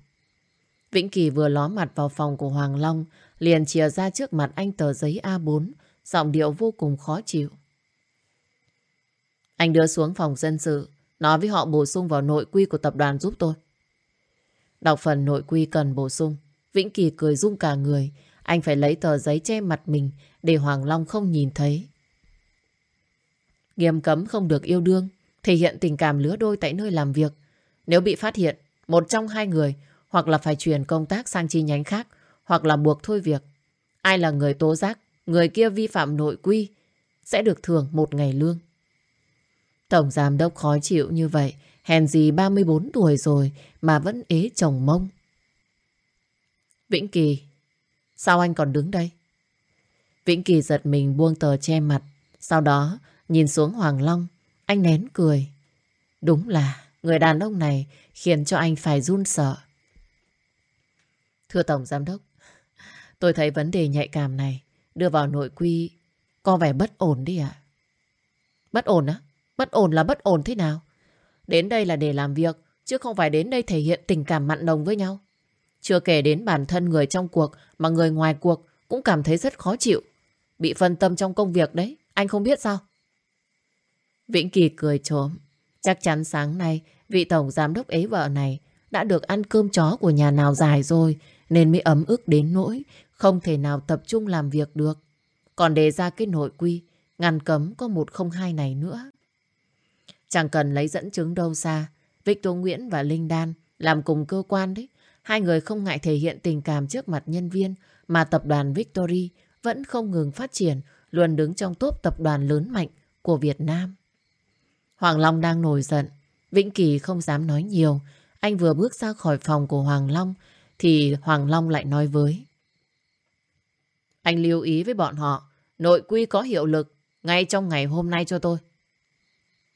Vĩnh Kỳ vừa ló mặt vào phòng của Hoàng Long, liền chìa ra trước mặt anh tờ giấy A4, giọng điệu vô cùng khó chịu. Anh đưa xuống phòng dân sự, nói với họ bổ sung vào nội quy của tập đoàn giúp tôi. Đọc phần nội quy cần bổ sung, Vĩnh Kỳ cười rung cả người, anh phải lấy tờ giấy che mặt mình để Hoàng Long không nhìn thấy. Nghiêm cấm không được yêu đương, thể hiện tình cảm lứa đôi tại nơi làm việc. Nếu bị phát hiện, một trong hai người hoặc là phải chuyển công tác sang chi nhánh khác hoặc là buộc thôi việc. Ai là người tố giác, người kia vi phạm nội quy sẽ được thưởng một ngày lương. Tổng giám đốc khó chịu như vậy, hèn gì 34 tuổi rồi mà vẫn ế chồng mông. Vĩnh Kỳ, sao anh còn đứng đây? Vĩnh Kỳ giật mình buông tờ che mặt, sau đó nhìn xuống Hoàng Long, anh nén cười. Đúng là người đàn ông này khiến cho anh phải run sợ. Thưa Tổng Giám Đốc, tôi thấy vấn đề nhạy cảm này đưa vào nội quy có vẻ bất ổn đi ạ. Bất ổn á? Bất ổn là bất ổn thế nào? Đến đây là để làm việc, chứ không phải đến đây thể hiện tình cảm mặn nồng với nhau. Chưa kể đến bản thân người trong cuộc mà người ngoài cuộc cũng cảm thấy rất khó chịu. Bị phân tâm trong công việc đấy, anh không biết sao? Vĩnh Kỳ cười trộm. Chắc chắn sáng nay vị tổng giám đốc ấy vợ này đã được ăn cơm chó của nhà nào dài rồi nên mới ấm ức đến nỗi không thể nào tập trung làm việc được. Còn đề ra cái nội quy ngăn cấm có một không hai này nữa. Chẳng cần lấy dẫn chứng đâu xa Victor Nguyễn và Linh Đan làm cùng cơ quan đấy. Hai người không ngại thể hiện tình cảm trước mặt nhân viên mà tập đoàn Victory vẫn không ngừng phát triển, luôn đứng trong top tập đoàn lớn mạnh của Việt Nam. Hoàng Long đang nổi giận. Vĩnh Kỳ không dám nói nhiều. Anh vừa bước ra khỏi phòng của Hoàng Long thì Hoàng Long lại nói với. Anh lưu ý với bọn họ, nội quy có hiệu lực ngay trong ngày hôm nay cho tôi.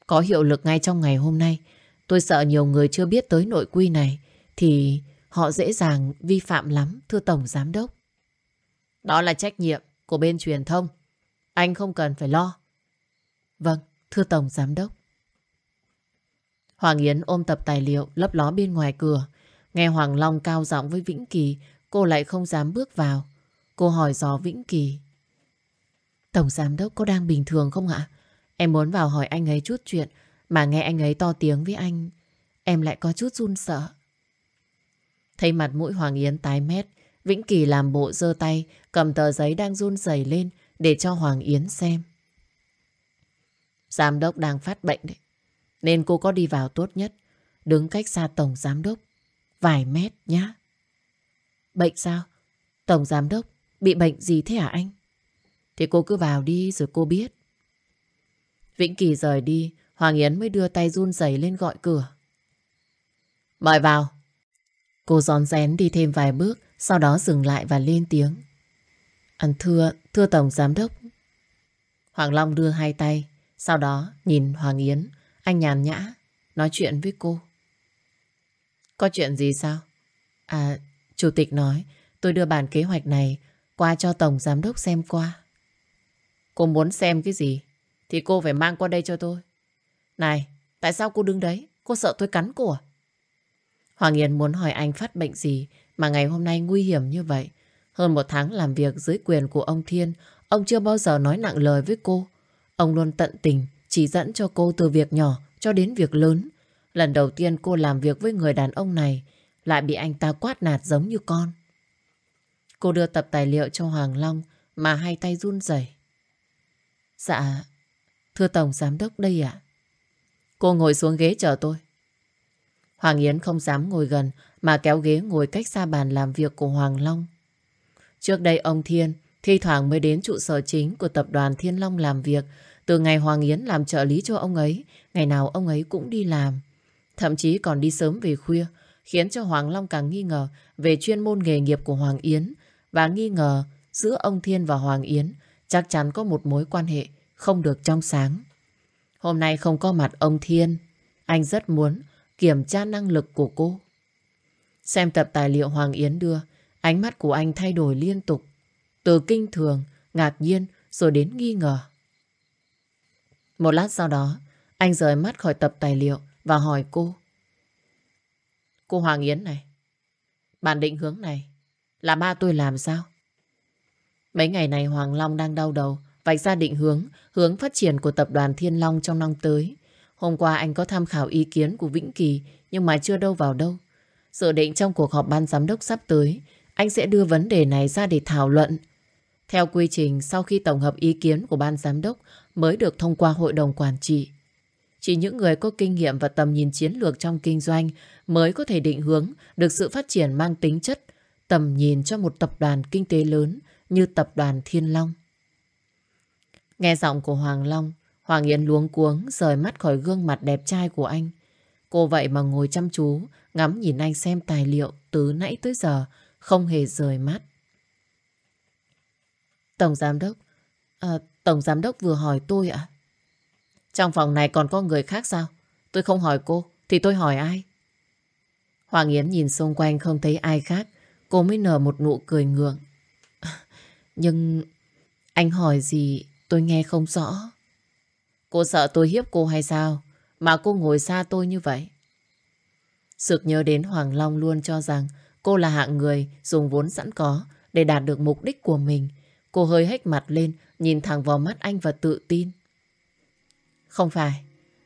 Có hiệu lực ngay trong ngày hôm nay. Tôi sợ nhiều người chưa biết tới nội quy này thì họ dễ dàng vi phạm lắm, thưa Tổng Giám Đốc. Đó là trách nhiệm của bên truyền thông. Anh không cần phải lo. Vâng, thưa Tổng Giám Đốc. Hoàng Yến ôm tập tài liệu lấp ló bên ngoài cửa. Nghe Hoàng Long cao giọng với Vĩnh Kỳ, cô lại không dám bước vào. Cô hỏi dò Vĩnh Kỳ. Tổng Giám Đốc có đang bình thường không ạ? Em muốn vào hỏi anh ấy chút chuyện, mà nghe anh ấy to tiếng với anh, Em lại có chút run sợ Thấy mặt mũi Hoàng Yến tái mét, Vĩnh Kỳ làm bộ giơ tay, Cầm tờ giấy đang run rẩy lên Để cho Hoàng Yến xem Giám đốc đang phát bệnh đấy, Nên cô có đi vào tốt nhất, Đứng cách xa Tổng Giám đốc, Vài mét nhá Bệnh sao? Tổng Giám đốc, Bị bệnh gì thế hả anh? Thì cô cứ vào đi rồi cô biết Vĩnh Kỳ rời đi Hoàng Yến mới đưa tay run rẩy lên gọi cửa. Mời vào. Cô giòn rén đi thêm vài bước, sau đó dừng lại và lên tiếng. Anh thưa, thưa Tổng Giám Đốc. Hoàng Long đưa hai tay, sau đó nhìn Hoàng Yến, anh nhàn nhã, nói chuyện với cô. Có chuyện gì sao? À, Chủ tịch nói, tôi đưa bản kế hoạch này qua cho Tổng Giám Đốc xem qua. Cô muốn xem cái gì? Thì cô phải mang qua đây cho tôi. Này, tại sao cô đứng đấy? Cô sợ tôi cắn cô à? Hoàng Yên muốn hỏi anh phát bệnh gì mà ngày hôm nay nguy hiểm như vậy. Hơn một tháng làm việc dưới quyền của ông Thiên, ông chưa bao giờ nói nặng lời với cô. Ông luôn tận tình, chỉ dẫn cho cô từ việc nhỏ cho đến việc lớn. Lần đầu tiên cô làm việc với người đàn ông này, lại bị anh ta quát nạt giống như con. Cô đưa tập tài liệu cho Hoàng Long mà hai tay run rẩy. Dạ, thưa Tổng Giám Đốc đây ạ. Cô ngồi xuống ghế chờ tôi. Hoàng Yến không dám ngồi gần mà kéo ghế ngồi cách xa bàn làm việc của Hoàng Long. Trước đây ông Thiên thi thoảng mới đến trụ sở chính của tập đoàn Thiên Long làm việc. Từ ngày Hoàng Yến làm trợ lý cho ông ấy, ngày nào ông ấy cũng đi làm. Thậm chí còn đi sớm về khuya, khiến cho Hoàng Long càng nghi ngờ về chuyên môn nghề nghiệp của Hoàng Yến và nghi ngờ giữa ông Thiên và Hoàng Yến chắc chắn có một mối quan hệ không được trong sáng. Hôm nay không có mặt ông Thiên. Anh rất muốn kiểm tra năng lực của cô. Xem tập tài liệu Hoàng Yến đưa, ánh mắt của anh thay đổi liên tục. Từ kinh thường, ngạc nhiên, rồi đến nghi ngờ. Một lát sau đó, anh rời mắt khỏi tập tài liệu và hỏi cô. Cô Hoàng Yến này, bản định hướng này là ba tôi làm sao? Mấy ngày này Hoàng Long đang đau đầu vạch ra định hướng, hướng phát triển của tập đoàn Thiên Long trong năm tới. Hôm qua anh có tham khảo ý kiến của Vĩnh Kỳ, nhưng mà chưa đâu vào đâu. Dự định trong cuộc họp ban giám đốc sắp tới, anh sẽ đưa vấn đề này ra để thảo luận. Theo quy trình, sau khi tổng hợp ý kiến của ban giám đốc mới được thông qua hội đồng quản trị. Chỉ những người có kinh nghiệm và tầm nhìn chiến lược trong kinh doanh mới có thể định hướng được sự phát triển mang tính chất tầm nhìn cho một tập đoàn kinh tế lớn như tập đoàn Thiên Long. Nghe giọng của Hoàng Long, Hoàng Yến luống cuống rời mắt khỏi gương mặt đẹp trai của anh. Cô vậy mà ngồi chăm chú, ngắm nhìn anh xem tài liệu từ nãy tới giờ, không hề rời mắt. Tổng Giám Đốc, à, Tổng Giám Đốc vừa hỏi tôi ạ. Trong phòng này còn có người khác sao? Tôi không hỏi cô, thì tôi hỏi ai? Hoàng Yến nhìn xung quanh không thấy ai khác. Cô mới nở một nụ cười ngượng. (laughs) Nhưng anh hỏi gì tôi nghe không rõ. Cô sợ tôi hiếp cô hay sao? Mà cô ngồi xa tôi như vậy. Sực nhớ đến Hoàng Long luôn cho rằng cô là hạng người dùng vốn sẵn có để đạt được mục đích của mình. Cô hơi hếch mặt lên, nhìn thẳng vào mắt anh và tự tin. Không phải,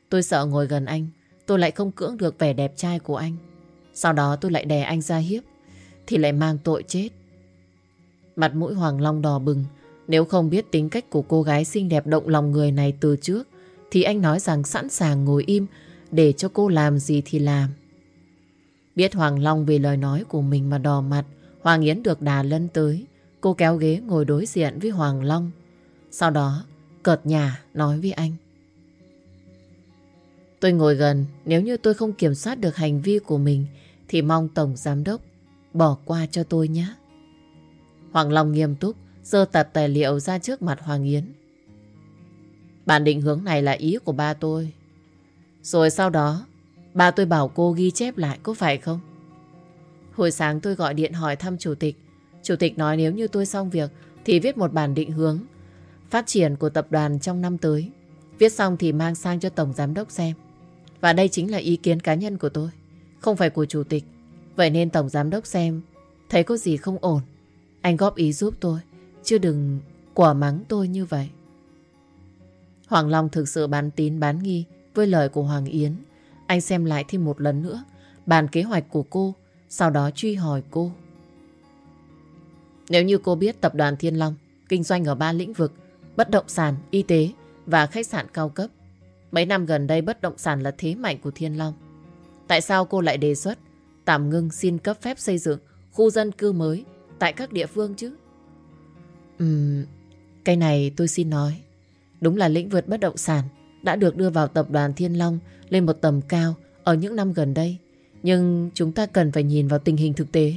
tôi sợ ngồi gần anh, tôi lại không cưỡng được vẻ đẹp trai của anh. Sau đó tôi lại đè anh ra hiếp, thì lại mang tội chết. Mặt mũi Hoàng Long đỏ bừng, nếu không biết tính cách của cô gái xinh đẹp động lòng người này từ trước, thì anh nói rằng sẵn sàng ngồi im để cho cô làm gì thì làm. Biết Hoàng Long vì lời nói của mình mà đỏ mặt, Hoàng Yến được đà lân tới. Cô kéo ghế ngồi đối diện với Hoàng Long. Sau đó, cợt nhà nói với anh. Tôi ngồi gần, nếu như tôi không kiểm soát được hành vi của mình, thì mong Tổng Giám Đốc bỏ qua cho tôi nhé. Hoàng Long nghiêm túc, dơ tập tài liệu ra trước mặt Hoàng Yến. Bản định hướng này là ý của ba tôi. Rồi sau đó, ba tôi bảo cô ghi chép lại, có phải không? Hồi sáng tôi gọi điện hỏi thăm chủ tịch. Chủ tịch nói nếu như tôi xong việc thì viết một bản định hướng phát triển của tập đoàn trong năm tới. Viết xong thì mang sang cho Tổng Giám Đốc xem. Và đây chính là ý kiến cá nhân của tôi, không phải của chủ tịch. Vậy nên Tổng Giám Đốc xem thấy có gì không ổn. Anh góp ý giúp tôi, chứ đừng quả mắng tôi như vậy. Hoàng Long thực sự bán tín bán nghi với lời của Hoàng Yến. Anh xem lại thêm một lần nữa bàn kế hoạch của cô, sau đó truy hỏi cô. Nếu như cô biết tập đoàn Thiên Long kinh doanh ở ba lĩnh vực bất động sản, y tế và khách sạn cao cấp, mấy năm gần đây bất động sản là thế mạnh của Thiên Long. Tại sao cô lại đề xuất tạm ngưng xin cấp phép xây dựng khu dân cư mới tại các địa phương chứ? Ừm, cái này tôi xin nói. Đúng là lĩnh vực bất động sản đã được đưa vào tập đoàn Thiên Long lên một tầm cao ở những năm gần đây. Nhưng chúng ta cần phải nhìn vào tình hình thực tế.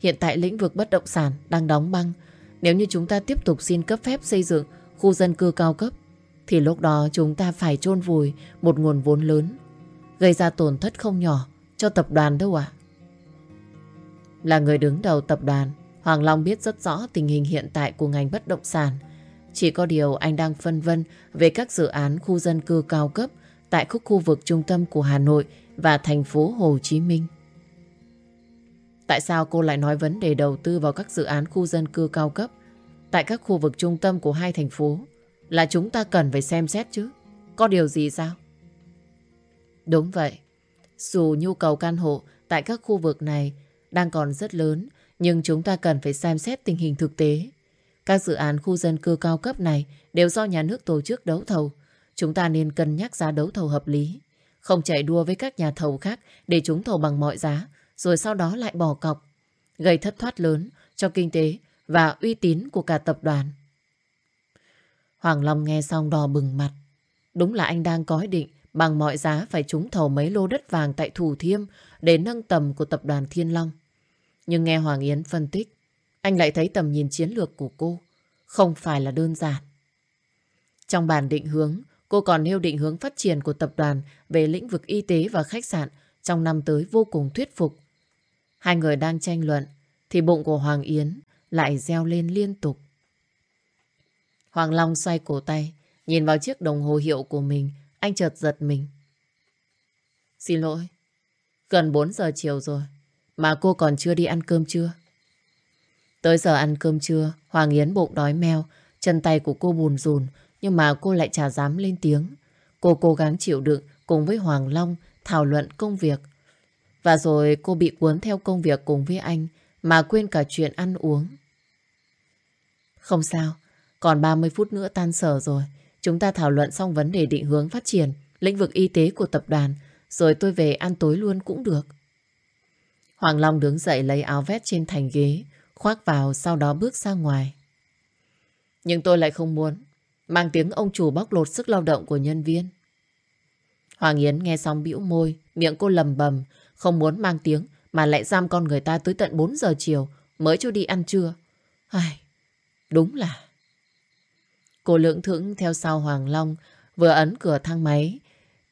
Hiện tại lĩnh vực bất động sản đang đóng băng. Nếu như chúng ta tiếp tục xin cấp phép xây dựng khu dân cư cao cấp, thì lúc đó chúng ta phải chôn vùi một nguồn vốn lớn, gây ra tổn thất không nhỏ cho tập đoàn đâu ạ. Là người đứng đầu tập đoàn, Hoàng Long biết rất rõ tình hình hiện tại của ngành bất động sản. Chỉ có điều anh đang phân vân về các dự án khu dân cư cao cấp tại khúc khu vực trung tâm của Hà Nội và thành phố Hồ Chí Minh. Tại sao cô lại nói vấn đề đầu tư vào các dự án khu dân cư cao cấp tại các khu vực trung tâm của hai thành phố là chúng ta cần phải xem xét chứ? Có điều gì sao? Đúng vậy. Dù nhu cầu căn hộ tại các khu vực này đang còn rất lớn, nhưng chúng ta cần phải xem xét tình hình thực tế. Các dự án khu dân cư cao cấp này đều do nhà nước tổ chức đấu thầu. Chúng ta nên cân nhắc giá đấu thầu hợp lý. Không chạy đua với các nhà thầu khác để chúng thầu bằng mọi giá, rồi sau đó lại bỏ cọc. Gây thất thoát lớn cho kinh tế và uy tín của cả tập đoàn. Hoàng Long nghe xong đỏ bừng mặt. Đúng là anh đang có ý định bằng mọi giá phải trúng thầu mấy lô đất vàng tại Thủ Thiêm để nâng tầm của tập đoàn Thiên Long. Nhưng nghe Hoàng Yến phân tích, anh lại thấy tầm nhìn chiến lược của cô không phải là đơn giản. Trong bản định hướng, cô còn nêu định hướng phát triển của tập đoàn về lĩnh vực y tế và khách sạn trong năm tới vô cùng thuyết phục. Hai người đang tranh luận, thì bụng của Hoàng Yến lại reo lên liên tục. Hoàng Long xoay cổ tay, nhìn vào chiếc đồng hồ hiệu của mình, anh chợt giật mình. Xin lỗi, gần 4 giờ chiều rồi, mà cô còn chưa đi ăn cơm chưa? Tới giờ ăn cơm trưa, Hoàng Yến bụng đói meo, chân tay của cô buồn rùn, nhưng mà cô lại chả dám lên tiếng. Cô cố gắng chịu đựng cùng với Hoàng Long thảo luận công việc. Và rồi cô bị cuốn theo công việc cùng với anh mà quên cả chuyện ăn uống. Không sao, còn 30 phút nữa tan sở rồi. Chúng ta thảo luận xong vấn đề định hướng phát triển lĩnh vực y tế của tập đoàn rồi tôi về ăn tối luôn cũng được. Hoàng Long đứng dậy lấy áo vest trên thành ghế khoác vào sau đó bước ra ngoài. Nhưng tôi lại không muốn mang tiếng ông chủ bóc lột sức lao động của nhân viên. Hoàng Yến nghe xong bĩu môi, miệng cô lầm bầm, không muốn mang tiếng mà lại giam con người ta tới tận 4 giờ chiều mới cho đi ăn trưa. Ai, đúng là... Cô lưỡng thững theo sau Hoàng Long vừa ấn cửa thang máy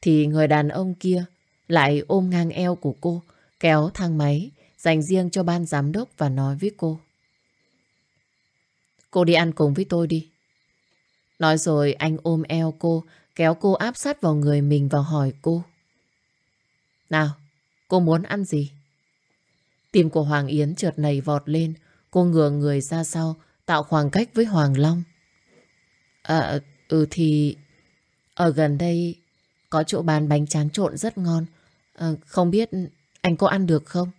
thì người đàn ông kia lại ôm ngang eo của cô kéo thang máy dành riêng cho ban giám đốc và nói với cô. Cô đi ăn cùng với tôi đi. Nói rồi anh ôm eo cô, kéo cô áp sát vào người mình và hỏi cô. Nào, cô muốn ăn gì? Tim của Hoàng Yến chợt nảy vọt lên, cô ngửa người ra sau, tạo khoảng cách với Hoàng Long. À, ừ thì... Ở gần đây có chỗ bán bánh tráng trộn rất ngon. À, không biết anh có ăn được không?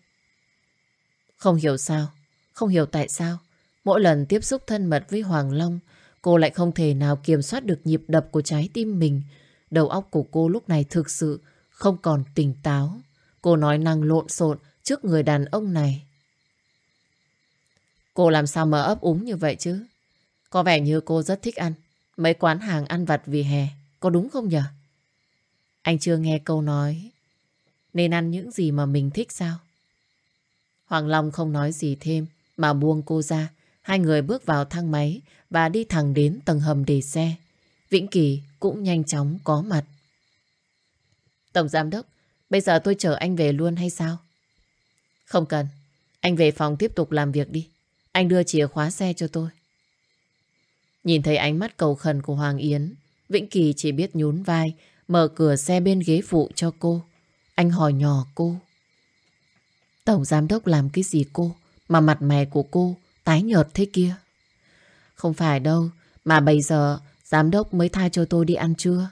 Không hiểu sao, không hiểu tại sao. Mỗi lần tiếp xúc thân mật với Hoàng Long, cô lại không thể nào kiểm soát được nhịp đập của trái tim mình. Đầu óc của cô lúc này thực sự không còn tỉnh táo. Cô nói năng lộn xộn trước người đàn ông này. Cô làm sao mà ấp úng như vậy chứ? Có vẻ như cô rất thích ăn. Mấy quán hàng ăn vặt vì hè. Có đúng không nhỉ? Anh chưa nghe câu nói. Nên ăn những gì mà mình thích sao? Hoàng Long không nói gì thêm mà buông cô ra. Hai người bước vào thang máy và đi thẳng đến tầng hầm để xe. Vĩnh Kỳ cũng nhanh chóng có mặt. Tổng Giám Đốc, bây giờ tôi chở anh về luôn hay sao? Không cần. Anh về phòng tiếp tục làm việc đi. Anh đưa chìa khóa xe cho tôi. Nhìn thấy ánh mắt cầu khẩn của Hoàng Yến, Vĩnh Kỳ chỉ biết nhún vai, mở cửa xe bên ghế phụ cho cô. Anh hỏi nhỏ cô. Tổng giám đốc làm cái gì cô, mà mặt mày của cô tái nhợt thế kia? Không phải đâu, mà bây giờ giám đốc mới thay cho tôi đi ăn trưa.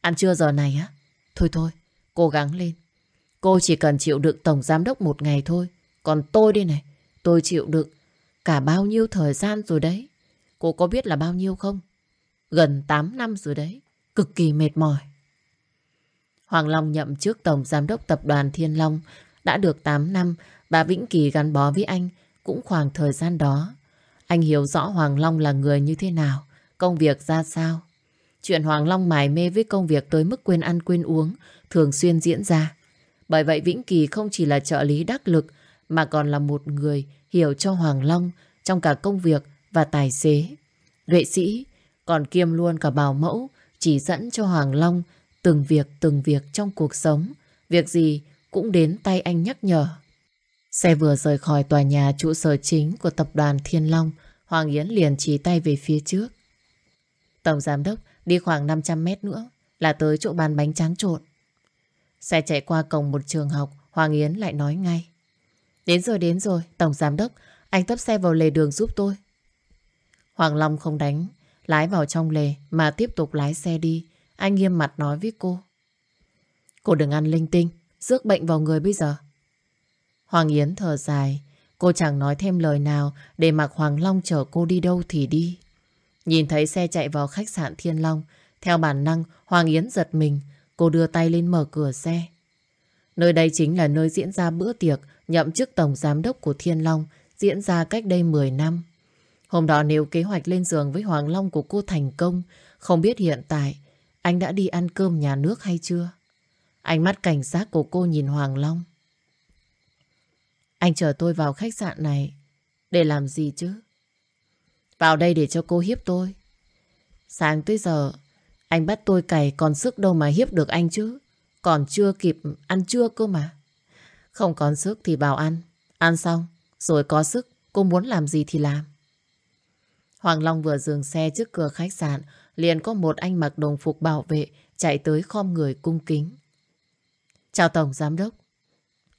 Ăn trưa giờ này á? Thôi thôi, cố gắng lên. Cô chỉ cần chịu đựng tổng giám đốc một ngày thôi. Còn tôi đây này, tôi chịu đựng cả bao nhiêu thời gian rồi đấy. Cô có biết là bao nhiêu không? Gần 8 năm rồi đấy. Cực kỳ mệt mỏi. Hoàng Long nhậm chức Tổng Giám đốc Tập đoàn Thiên Long đã được 8 năm. Bà Vĩnh Kỳ gắn bó với anh cũng khoảng thời gian đó. Anh hiểu rõ Hoàng Long là người như thế nào, công việc ra sao. Chuyện Hoàng Long mải mê với công việc tới mức quên ăn quên uống thường xuyên diễn ra. Bởi vậy Vĩnh Kỳ không chỉ là trợ lý đắc lực mà còn là một người hiểu cho Hoàng Long trong cả công việc và tài xế. Vệ sĩ còn kiêm luôn cả bảo mẫu chỉ dẫn cho Hoàng Long từng việc từng việc trong cuộc sống. Việc gì cũng đến tay anh nhắc nhở. Xe vừa rời khỏi tòa nhà trụ sở chính của tập đoàn Thiên Long, Hoàng Yến liền chỉ tay về phía trước. Tổng giám đốc đi khoảng 500 mét nữa là tới chỗ bán bánh tráng trộn. Xe chạy qua cổng một trường học, Hoàng Yến lại nói ngay. Đến rồi, đến rồi, Tổng Giám Đốc, anh tấp xe vào lề đường giúp tôi. Hoàng Long không đánh, lái vào trong lề mà tiếp tục lái xe đi. Anh nghiêm mặt nói với cô. Cô đừng ăn linh tinh, rước bệnh vào người bây giờ. Hoàng Yến thở dài, cô chẳng nói thêm lời nào để mặc Hoàng Long chở cô đi đâu thì đi. Nhìn thấy xe chạy vào khách sạn Thiên Long, theo bản năng Hoàng Yến giật mình, cô đưa tay lên mở cửa xe. Nơi đây chính là nơi diễn ra bữa tiệc nhậm chức Tổng Giám đốc của Thiên Long diễn ra cách đây 10 năm. Hôm đó nếu kế hoạch lên giường với Hoàng Long của cô thành công, không biết hiện tại anh đã đi ăn cơm nhà nước hay chưa? Ánh mắt cảnh giác của cô nhìn Hoàng Long. Anh chờ tôi vào khách sạn này để làm gì chứ? Vào đây để cho cô hiếp tôi. Sáng tới giờ, anh bắt tôi cày còn sức đâu mà hiếp được anh chứ. Còn chưa kịp ăn trưa cơ mà. Không còn sức thì vào ăn. Ăn xong, rồi có sức, cô muốn làm gì thì làm. Hoàng Long vừa dừng xe trước cửa khách sạn, liền có một anh mặc đồng phục bảo vệ chạy tới khom người cung kính. Chào Tổng Giám Đốc.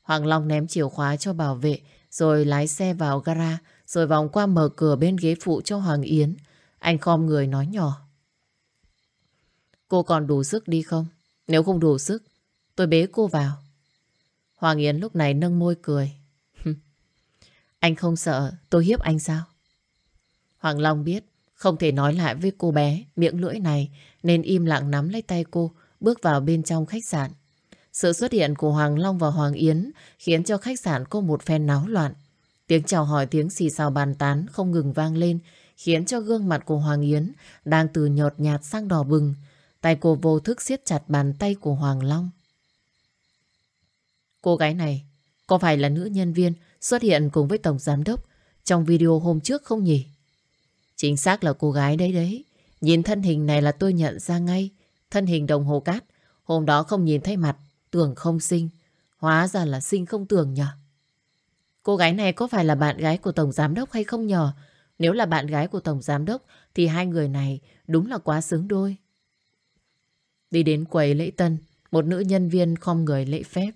Hoàng Long ném chìa khóa cho bảo vệ, rồi lái xe vào gara, rồi vòng qua mở cửa bên ghế phụ cho Hoàng Yến. Anh khom người nói nhỏ. Cô còn đủ sức đi không? Nếu không đủ sức, tôi bế cô vào. Hoàng Yến lúc này nâng môi cười. anh không sợ tôi hiếp anh sao? Hoàng Long biết không thể nói lại với cô bé miệng lưỡi này, nên im lặng nắm lấy tay cô, bước vào bên trong khách sạn. Sự xuất hiện của Hoàng Long và Hoàng Yến khiến cho khách sạn cô một phen náo loạn. Tiếng chào hỏi, tiếng xì xào bàn tán không ngừng vang lên, khiến cho gương mặt của Hoàng Yến đang từ nhợt nhạt sang đỏ bừng. Tay cô vô thức siết chặt bàn tay của Hoàng Long. Cô gái này, có phải là nữ nhân viên xuất hiện cùng với Tổng Giám Đốc trong video hôm trước không nhỉ? Chính xác là cô gái đấy đấy. Nhìn thân hình này là tôi nhận ra ngay. Thân hình đồng hồ cát. Hôm đó không nhìn thấy mặt, tưởng không xinh. Hóa ra là xinh không tưởng nhở Cô gái này có phải là bạn gái của Tổng Giám Đốc hay không nhờ? Nếu là bạn gái của Tổng Giám Đốc thì hai người này đúng là quá xứng đôi. Đi đến quầy lễ tân, một nữ nhân viên không người lễ phép.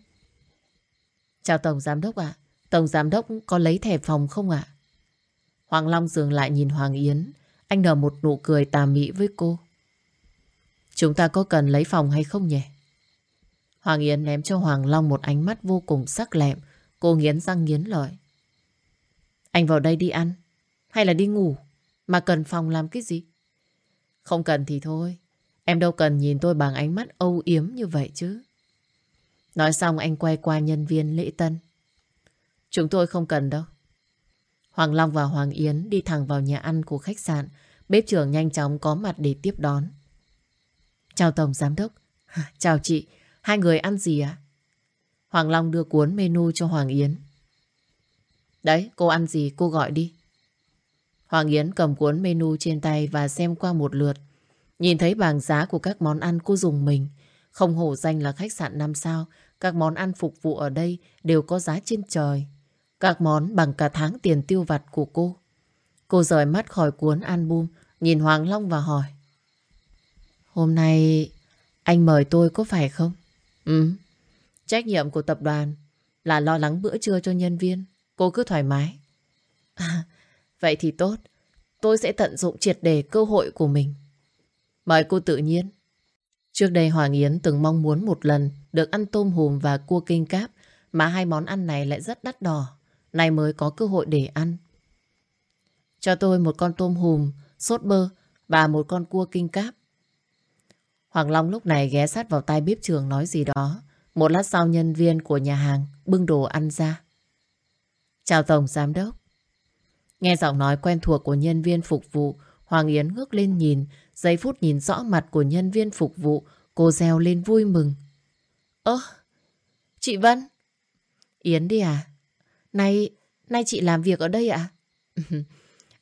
Chào Tổng Giám Đốc ạ. Tổng Giám Đốc có lấy thẻ phòng không ạ? Hoàng Long dừng lại nhìn Hoàng Yến. Anh nở một nụ cười tà mị với cô. Chúng ta có cần lấy phòng hay không nhỉ? Hoàng Yến ném cho Hoàng Long một ánh mắt vô cùng sắc lẹm. Cô nghiến răng nghiến lợi. Anh vào đây đi ăn. Hay là đi ngủ? Mà cần phòng làm cái gì? Không cần thì thôi. Em đâu cần nhìn tôi bằng ánh mắt âu yếm như vậy chứ. Nói xong anh quay qua nhân viên lễ tân. Chúng tôi không cần đâu. Hoàng Long và Hoàng Yến đi thẳng vào nhà ăn của khách sạn. Bếp trưởng nhanh chóng có mặt để tiếp đón. Chào Tổng Giám Đốc. (laughs) Chào chị. Hai người ăn gì ạ? Hoàng Long đưa cuốn menu cho Hoàng Yến. Đấy, cô ăn gì cô gọi đi. Hoàng Yến cầm cuốn menu trên tay và xem qua một lượt. Nhìn thấy bảng giá của các món ăn cô dùng mình. Không hổ danh là khách sạn 5 sao, các món ăn phục vụ ở đây đều có giá trên trời. Các món bằng cả tháng tiền tiêu vặt của cô. Cô rời mắt khỏi cuốn album, nhìn Hoàng Long và hỏi. Hôm nay anh mời tôi có phải không? Ừ. Trách nhiệm của tập đoàn là lo lắng bữa trưa cho nhân viên. Cô cứ thoải mái. À, vậy thì tốt. Tôi sẽ tận dụng triệt đề cơ hội của mình. Mời cô tự nhiên. Trước đây Hoàng Yến từng mong muốn một lần được ăn tôm hùm và cua kinh cáp mà hai món ăn này lại rất đắt đỏ. Nay mới có cơ hội để ăn. Cho tôi một con tôm hùm, sốt bơ và một con cua kinh cáp. Hoàng Long lúc này ghé sát vào tay bếp trường nói gì đó. Một lát sau nhân viên của nhà hàng bưng đồ ăn ra. Chào Tổng Giám Đốc. Nghe giọng nói quen thuộc của nhân viên phục vụ, Hoàng Yến ngước lên nhìn, giây phút nhìn rõ mặt của nhân viên phục vụ, cô reo lên vui mừng. Ơ, chị Vân. Yến đi à? Nay, nay chị làm việc ở đây ạ? (laughs)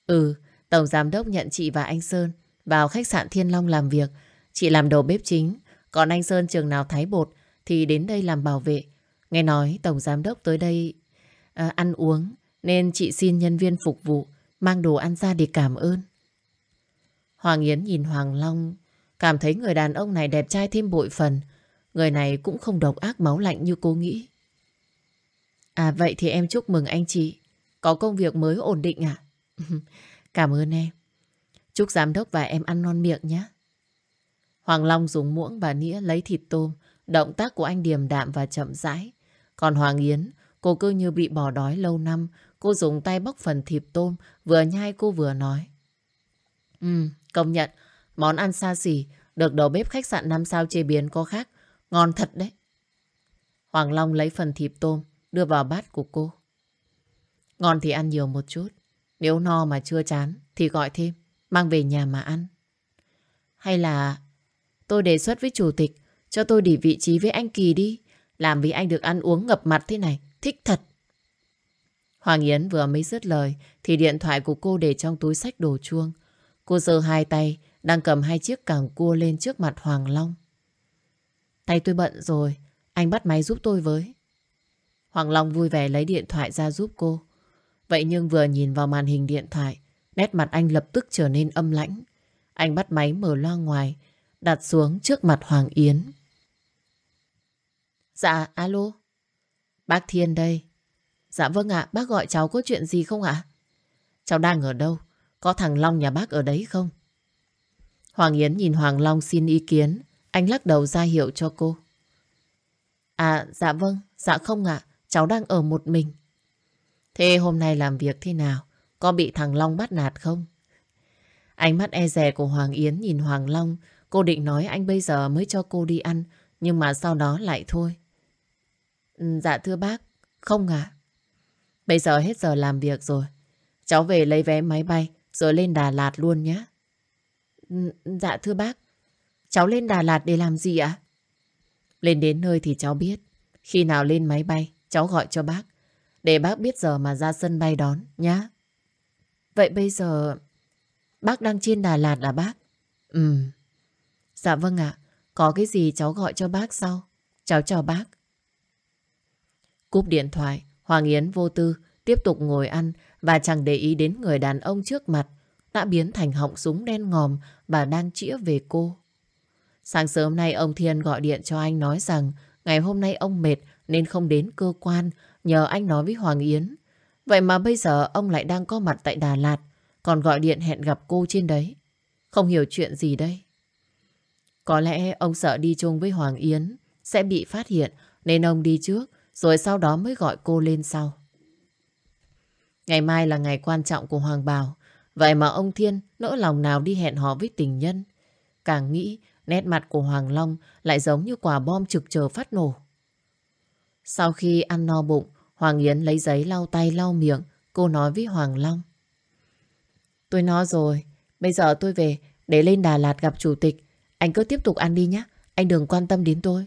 ừ, Tổng Giám Đốc nhận chị và anh Sơn vào khách sạn Thiên Long làm việc. Chị làm đầu bếp chính, còn anh Sơn trường nào thái bột thì đến đây làm bảo vệ. Nghe nói Tổng Giám Đốc tới đây à, ăn uống nên chị xin nhân viên phục vụ mang đồ ăn ra để cảm ơn. Hoàng Yến nhìn Hoàng Long cảm thấy người đàn ông này đẹp trai thêm bội phần. Người này cũng không độc ác máu lạnh như cô nghĩ. À vậy thì em chúc mừng anh chị. Có công việc mới ổn định à? (laughs) Cảm ơn em. Chúc giám đốc và em ăn non miệng nhé. Hoàng Long dùng muỗng và nĩa lấy thịt tôm. Động tác của anh điềm đạm và chậm rãi. Còn Hoàng Yến, cô cứ như bị bỏ đói lâu năm. Cô dùng tay bóc phần thịt tôm, vừa nhai cô vừa nói. Ừ, công nhận, món ăn xa xỉ, được đầu bếp khách sạn 5 sao chế biến có khác. Ngon thật đấy. Hoàng Long lấy phần thịt tôm, đưa vào bát của cô. Ngon thì ăn nhiều một chút. Nếu no mà chưa chán thì gọi thêm, mang về nhà mà ăn. Hay là tôi đề xuất với chủ tịch cho tôi đi vị trí với anh Kỳ đi. Làm vì anh được ăn uống ngập mặt thế này. Thích thật. Hoàng Yến vừa mới dứt lời thì điện thoại của cô để trong túi sách đồ chuông. Cô giơ hai tay đang cầm hai chiếc càng cua lên trước mặt Hoàng Long. Tay tôi bận rồi. Anh bắt máy giúp tôi với. Hoàng Long vui vẻ lấy điện thoại ra giúp cô. Vậy nhưng vừa nhìn vào màn hình điện thoại, nét mặt anh lập tức trở nên âm lãnh. Anh bắt máy mở loa ngoài, đặt xuống trước mặt Hoàng Yến. Dạ, alo. Bác Thiên đây. Dạ vâng ạ, bác gọi cháu có chuyện gì không ạ? Cháu đang ở đâu? Có thằng Long nhà bác ở đấy không? Hoàng Yến nhìn Hoàng Long xin ý kiến. Anh lắc đầu ra hiệu cho cô. À, dạ vâng, dạ không ạ. Cháu đang ở một mình. Thế hôm nay làm việc thế nào? Có bị thằng Long bắt nạt không? Ánh mắt e rè của Hoàng Yến nhìn Hoàng Long. Cô định nói anh bây giờ mới cho cô đi ăn. Nhưng mà sau đó lại thôi. Ừ, dạ thưa bác, không ạ. Bây giờ hết giờ làm việc rồi. Cháu về lấy vé máy bay rồi lên Đà Lạt luôn nhé. Ừ, dạ thưa bác, cháu lên Đà Lạt để làm gì ạ? Lên đến nơi thì cháu biết. Khi nào lên máy bay, cháu gọi cho bác. Để bác biết giờ mà ra sân bay đón, nhá. Vậy bây giờ, bác đang trên Đà Lạt là bác? Ừ. Dạ vâng ạ, có cái gì cháu gọi cho bác sau. Cháu chào bác. Cúp điện thoại, Hoàng Yến vô tư tiếp tục ngồi ăn và chẳng để ý đến người đàn ông trước mặt đã biến thành họng súng đen ngòm và đang chĩa về cô. Sáng sớm nay ông Thiên gọi điện cho anh nói rằng ngày hôm nay ông mệt nên không đến cơ quan, nhờ anh nói với Hoàng Yến. Vậy mà bây giờ ông lại đang có mặt tại Đà Lạt, còn gọi điện hẹn gặp cô trên đấy. Không hiểu chuyện gì đây. Có lẽ ông sợ đi chung với Hoàng Yến sẽ bị phát hiện, nên ông đi trước, rồi sau đó mới gọi cô lên sau. Ngày mai là ngày quan trọng của Hoàng Bảo, Vậy mà ông Thiên nỡ lòng nào đi hẹn hò với tình nhân Càng nghĩ, nét mặt của Hoàng Long lại giống như quả bom trực chờ phát nổ sau khi ăn no bụng, Hoàng Yến lấy giấy lau tay lau miệng, Cô nói với Hoàng Long Tôi nói rồi, Bây giờ tôi về để lên Đà Lạt gặp chủ tịch Anh cứ tiếp tục ăn đi nhé, Anh đừng quan tâm đến tôi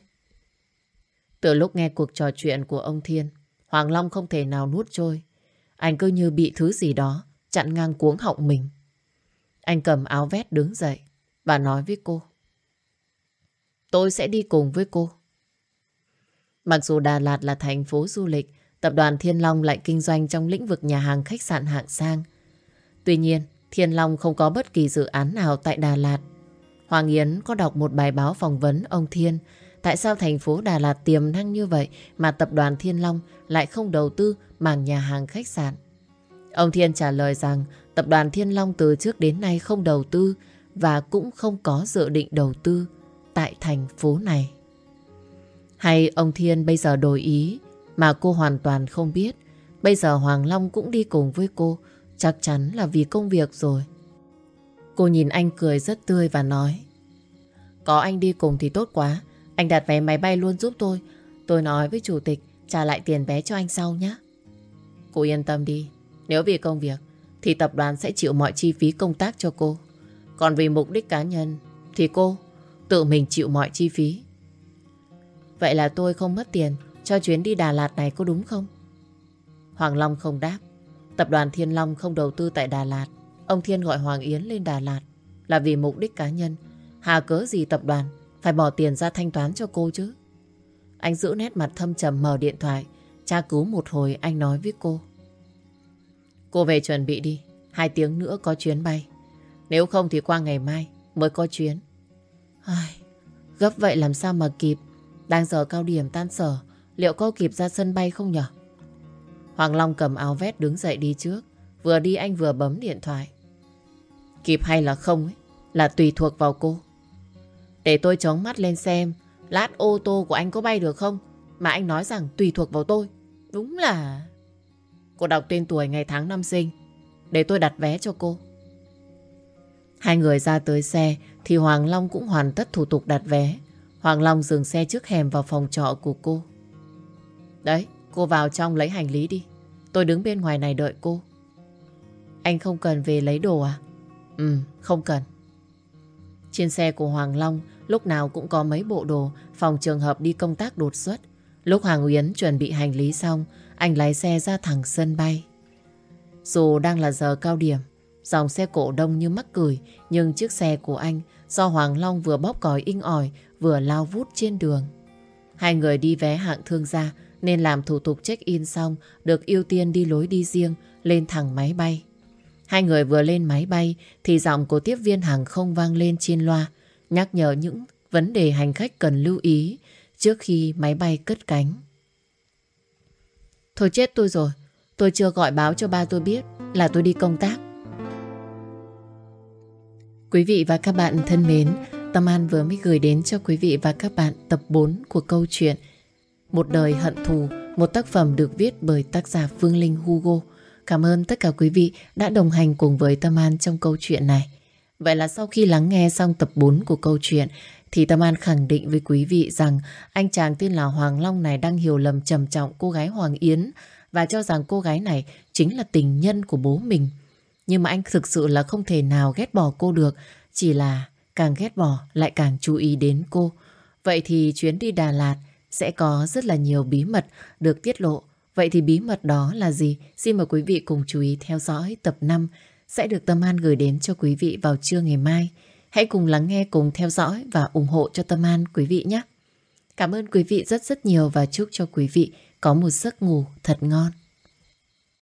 Từ lúc nghe cuộc trò chuyện của ông Thiên, Hoàng Long không thể nào nuốt trôi Anh cứ như bị thứ gì đó chặn ngang cuống họng mình. Anh cầm áo vét đứng dậy và nói với cô. Tôi sẽ đi cùng với cô. Mặc dù Đà Lạt là thành phố du lịch, tập đoàn Thiên Long lại kinh doanh trong lĩnh vực nhà hàng khách sạn hạng sang. Tuy nhiên, Thiên Long không có bất kỳ dự án nào tại Đà Lạt. Hoàng Yến có đọc một bài báo phỏng vấn ông Thiên tại sao thành phố Đà Lạt tiềm năng như vậy mà tập đoàn Thiên Long lại không đầu tư mảng nhà hàng khách sạn. Ông Thiên trả lời rằng tập đoàn Thiên Long từ trước đến nay không đầu tư và cũng không có dự định đầu tư tại thành phố này. Hay ông Thiên bây giờ đổi ý mà cô hoàn toàn không biết. Bây giờ Hoàng Long cũng đi cùng với cô, chắc chắn là vì công việc rồi. Cô nhìn anh cười rất tươi và nói Có anh đi cùng thì tốt quá, anh đặt vé máy bay luôn giúp tôi. Tôi nói với chủ tịch trả lại tiền vé cho anh sau nhé. Cô yên tâm đi, nếu vì công việc thì tập đoàn sẽ chịu mọi chi phí công tác cho cô. Còn vì mục đích cá nhân thì cô tự mình chịu mọi chi phí. Vậy là tôi không mất tiền cho chuyến đi Đà Lạt này có đúng không? Hoàng Long không đáp. Tập đoàn Thiên Long không đầu tư tại Đà Lạt. Ông Thiên gọi Hoàng Yến lên Đà Lạt là vì mục đích cá nhân. Hà cớ gì tập đoàn phải bỏ tiền ra thanh toán cho cô chứ? Anh giữ nét mặt thâm trầm mở điện thoại. Tra cứu một hồi anh nói với cô. Cô về chuẩn bị đi. Hai tiếng nữa có chuyến bay. Nếu không thì qua ngày mai mới có chuyến. Ai, gấp vậy làm sao mà kịp. Đang giờ cao điểm tan sở. Liệu cô kịp ra sân bay không nhở? Hoàng Long cầm áo vét đứng dậy đi trước. Vừa đi anh vừa bấm điện thoại. Kịp hay là không ấy, là tùy thuộc vào cô. Để tôi chống mắt lên xem lát ô tô của anh có bay được không? Mà anh nói rằng tùy thuộc vào tôi. Đúng là... Cô đọc tên tuổi ngày tháng năm sinh Để tôi đặt vé cho cô Hai người ra tới xe Thì Hoàng Long cũng hoàn tất thủ tục đặt vé Hoàng Long dừng xe trước hẻm vào phòng trọ của cô. Đấy Cô vào trong lấy hành lý đi. Tôi đứng bên ngoài này đợi cô. Anh không cần về lấy đồ à? Ừ không cần. Trên xe của Hoàng Long Lúc nào cũng có mấy bộ đồ Phòng trường hợp đi công tác đột xuất. Lúc Hoàng Uyến chuẩn bị hành lý xong anh lái xe ra thẳng sân bay. Dù đang là giờ cao điểm, dòng xe cổ đông như mắc cười, nhưng chiếc xe của anh do Hoàng Long vừa bóp còi inh ỏi vừa lao vút trên đường. Hai người đi vé hạng thương gia nên làm thủ tục check-in xong, được ưu tiên đi lối đi riêng, lên thẳng máy bay. Hai người vừa lên máy bay thì giọng của tiếp viên hàng không vang lên trên loa, nhắc nhở những vấn đề hành khách cần lưu ý trước khi máy bay cất cánh. Thôi chết tôi rồi, Tôi chưa gọi báo cho ba tôi biết Là tôi đi công tác Quý vị và các bạn thân mến Tâm An vừa mới gửi đến cho quý vị và các bạn tập 4 của câu chuyện Một đời hận thù Một tác phẩm được viết bởi tác giả Phương Linh Hugo Cảm ơn tất cả quý vị đã đồng hành cùng với Tâm An trong câu chuyện này Vậy là sau khi lắng nghe xong tập 4 của câu chuyện thì Tâm An khẳng định với quý vị rằng anh chàng tên là Hoàng Long này đang hiểu lầm trầm trọng cô gái Hoàng Yến và cho rằng cô gái này chính là tình nhân của bố mình. Nhưng mà anh thực sự là không thể nào ghét bỏ cô được, chỉ là càng ghét bỏ lại càng chú ý đến cô. Vậy thì chuyến đi Đà Lạt sẽ có rất là nhiều bí mật được tiết lộ. Vậy thì bí mật đó là gì? Xin mời quý vị cùng chú ý theo dõi tập 5 sẽ được Tâm An gửi đến cho quý vị vào trưa ngày mai. Hãy cùng lắng nghe, cùng theo dõi và ủng hộ cho Tâm An quý vị nhé. Cảm ơn quý vị rất rất nhiều và chúc cho quý vị có một giấc ngủ thật ngon.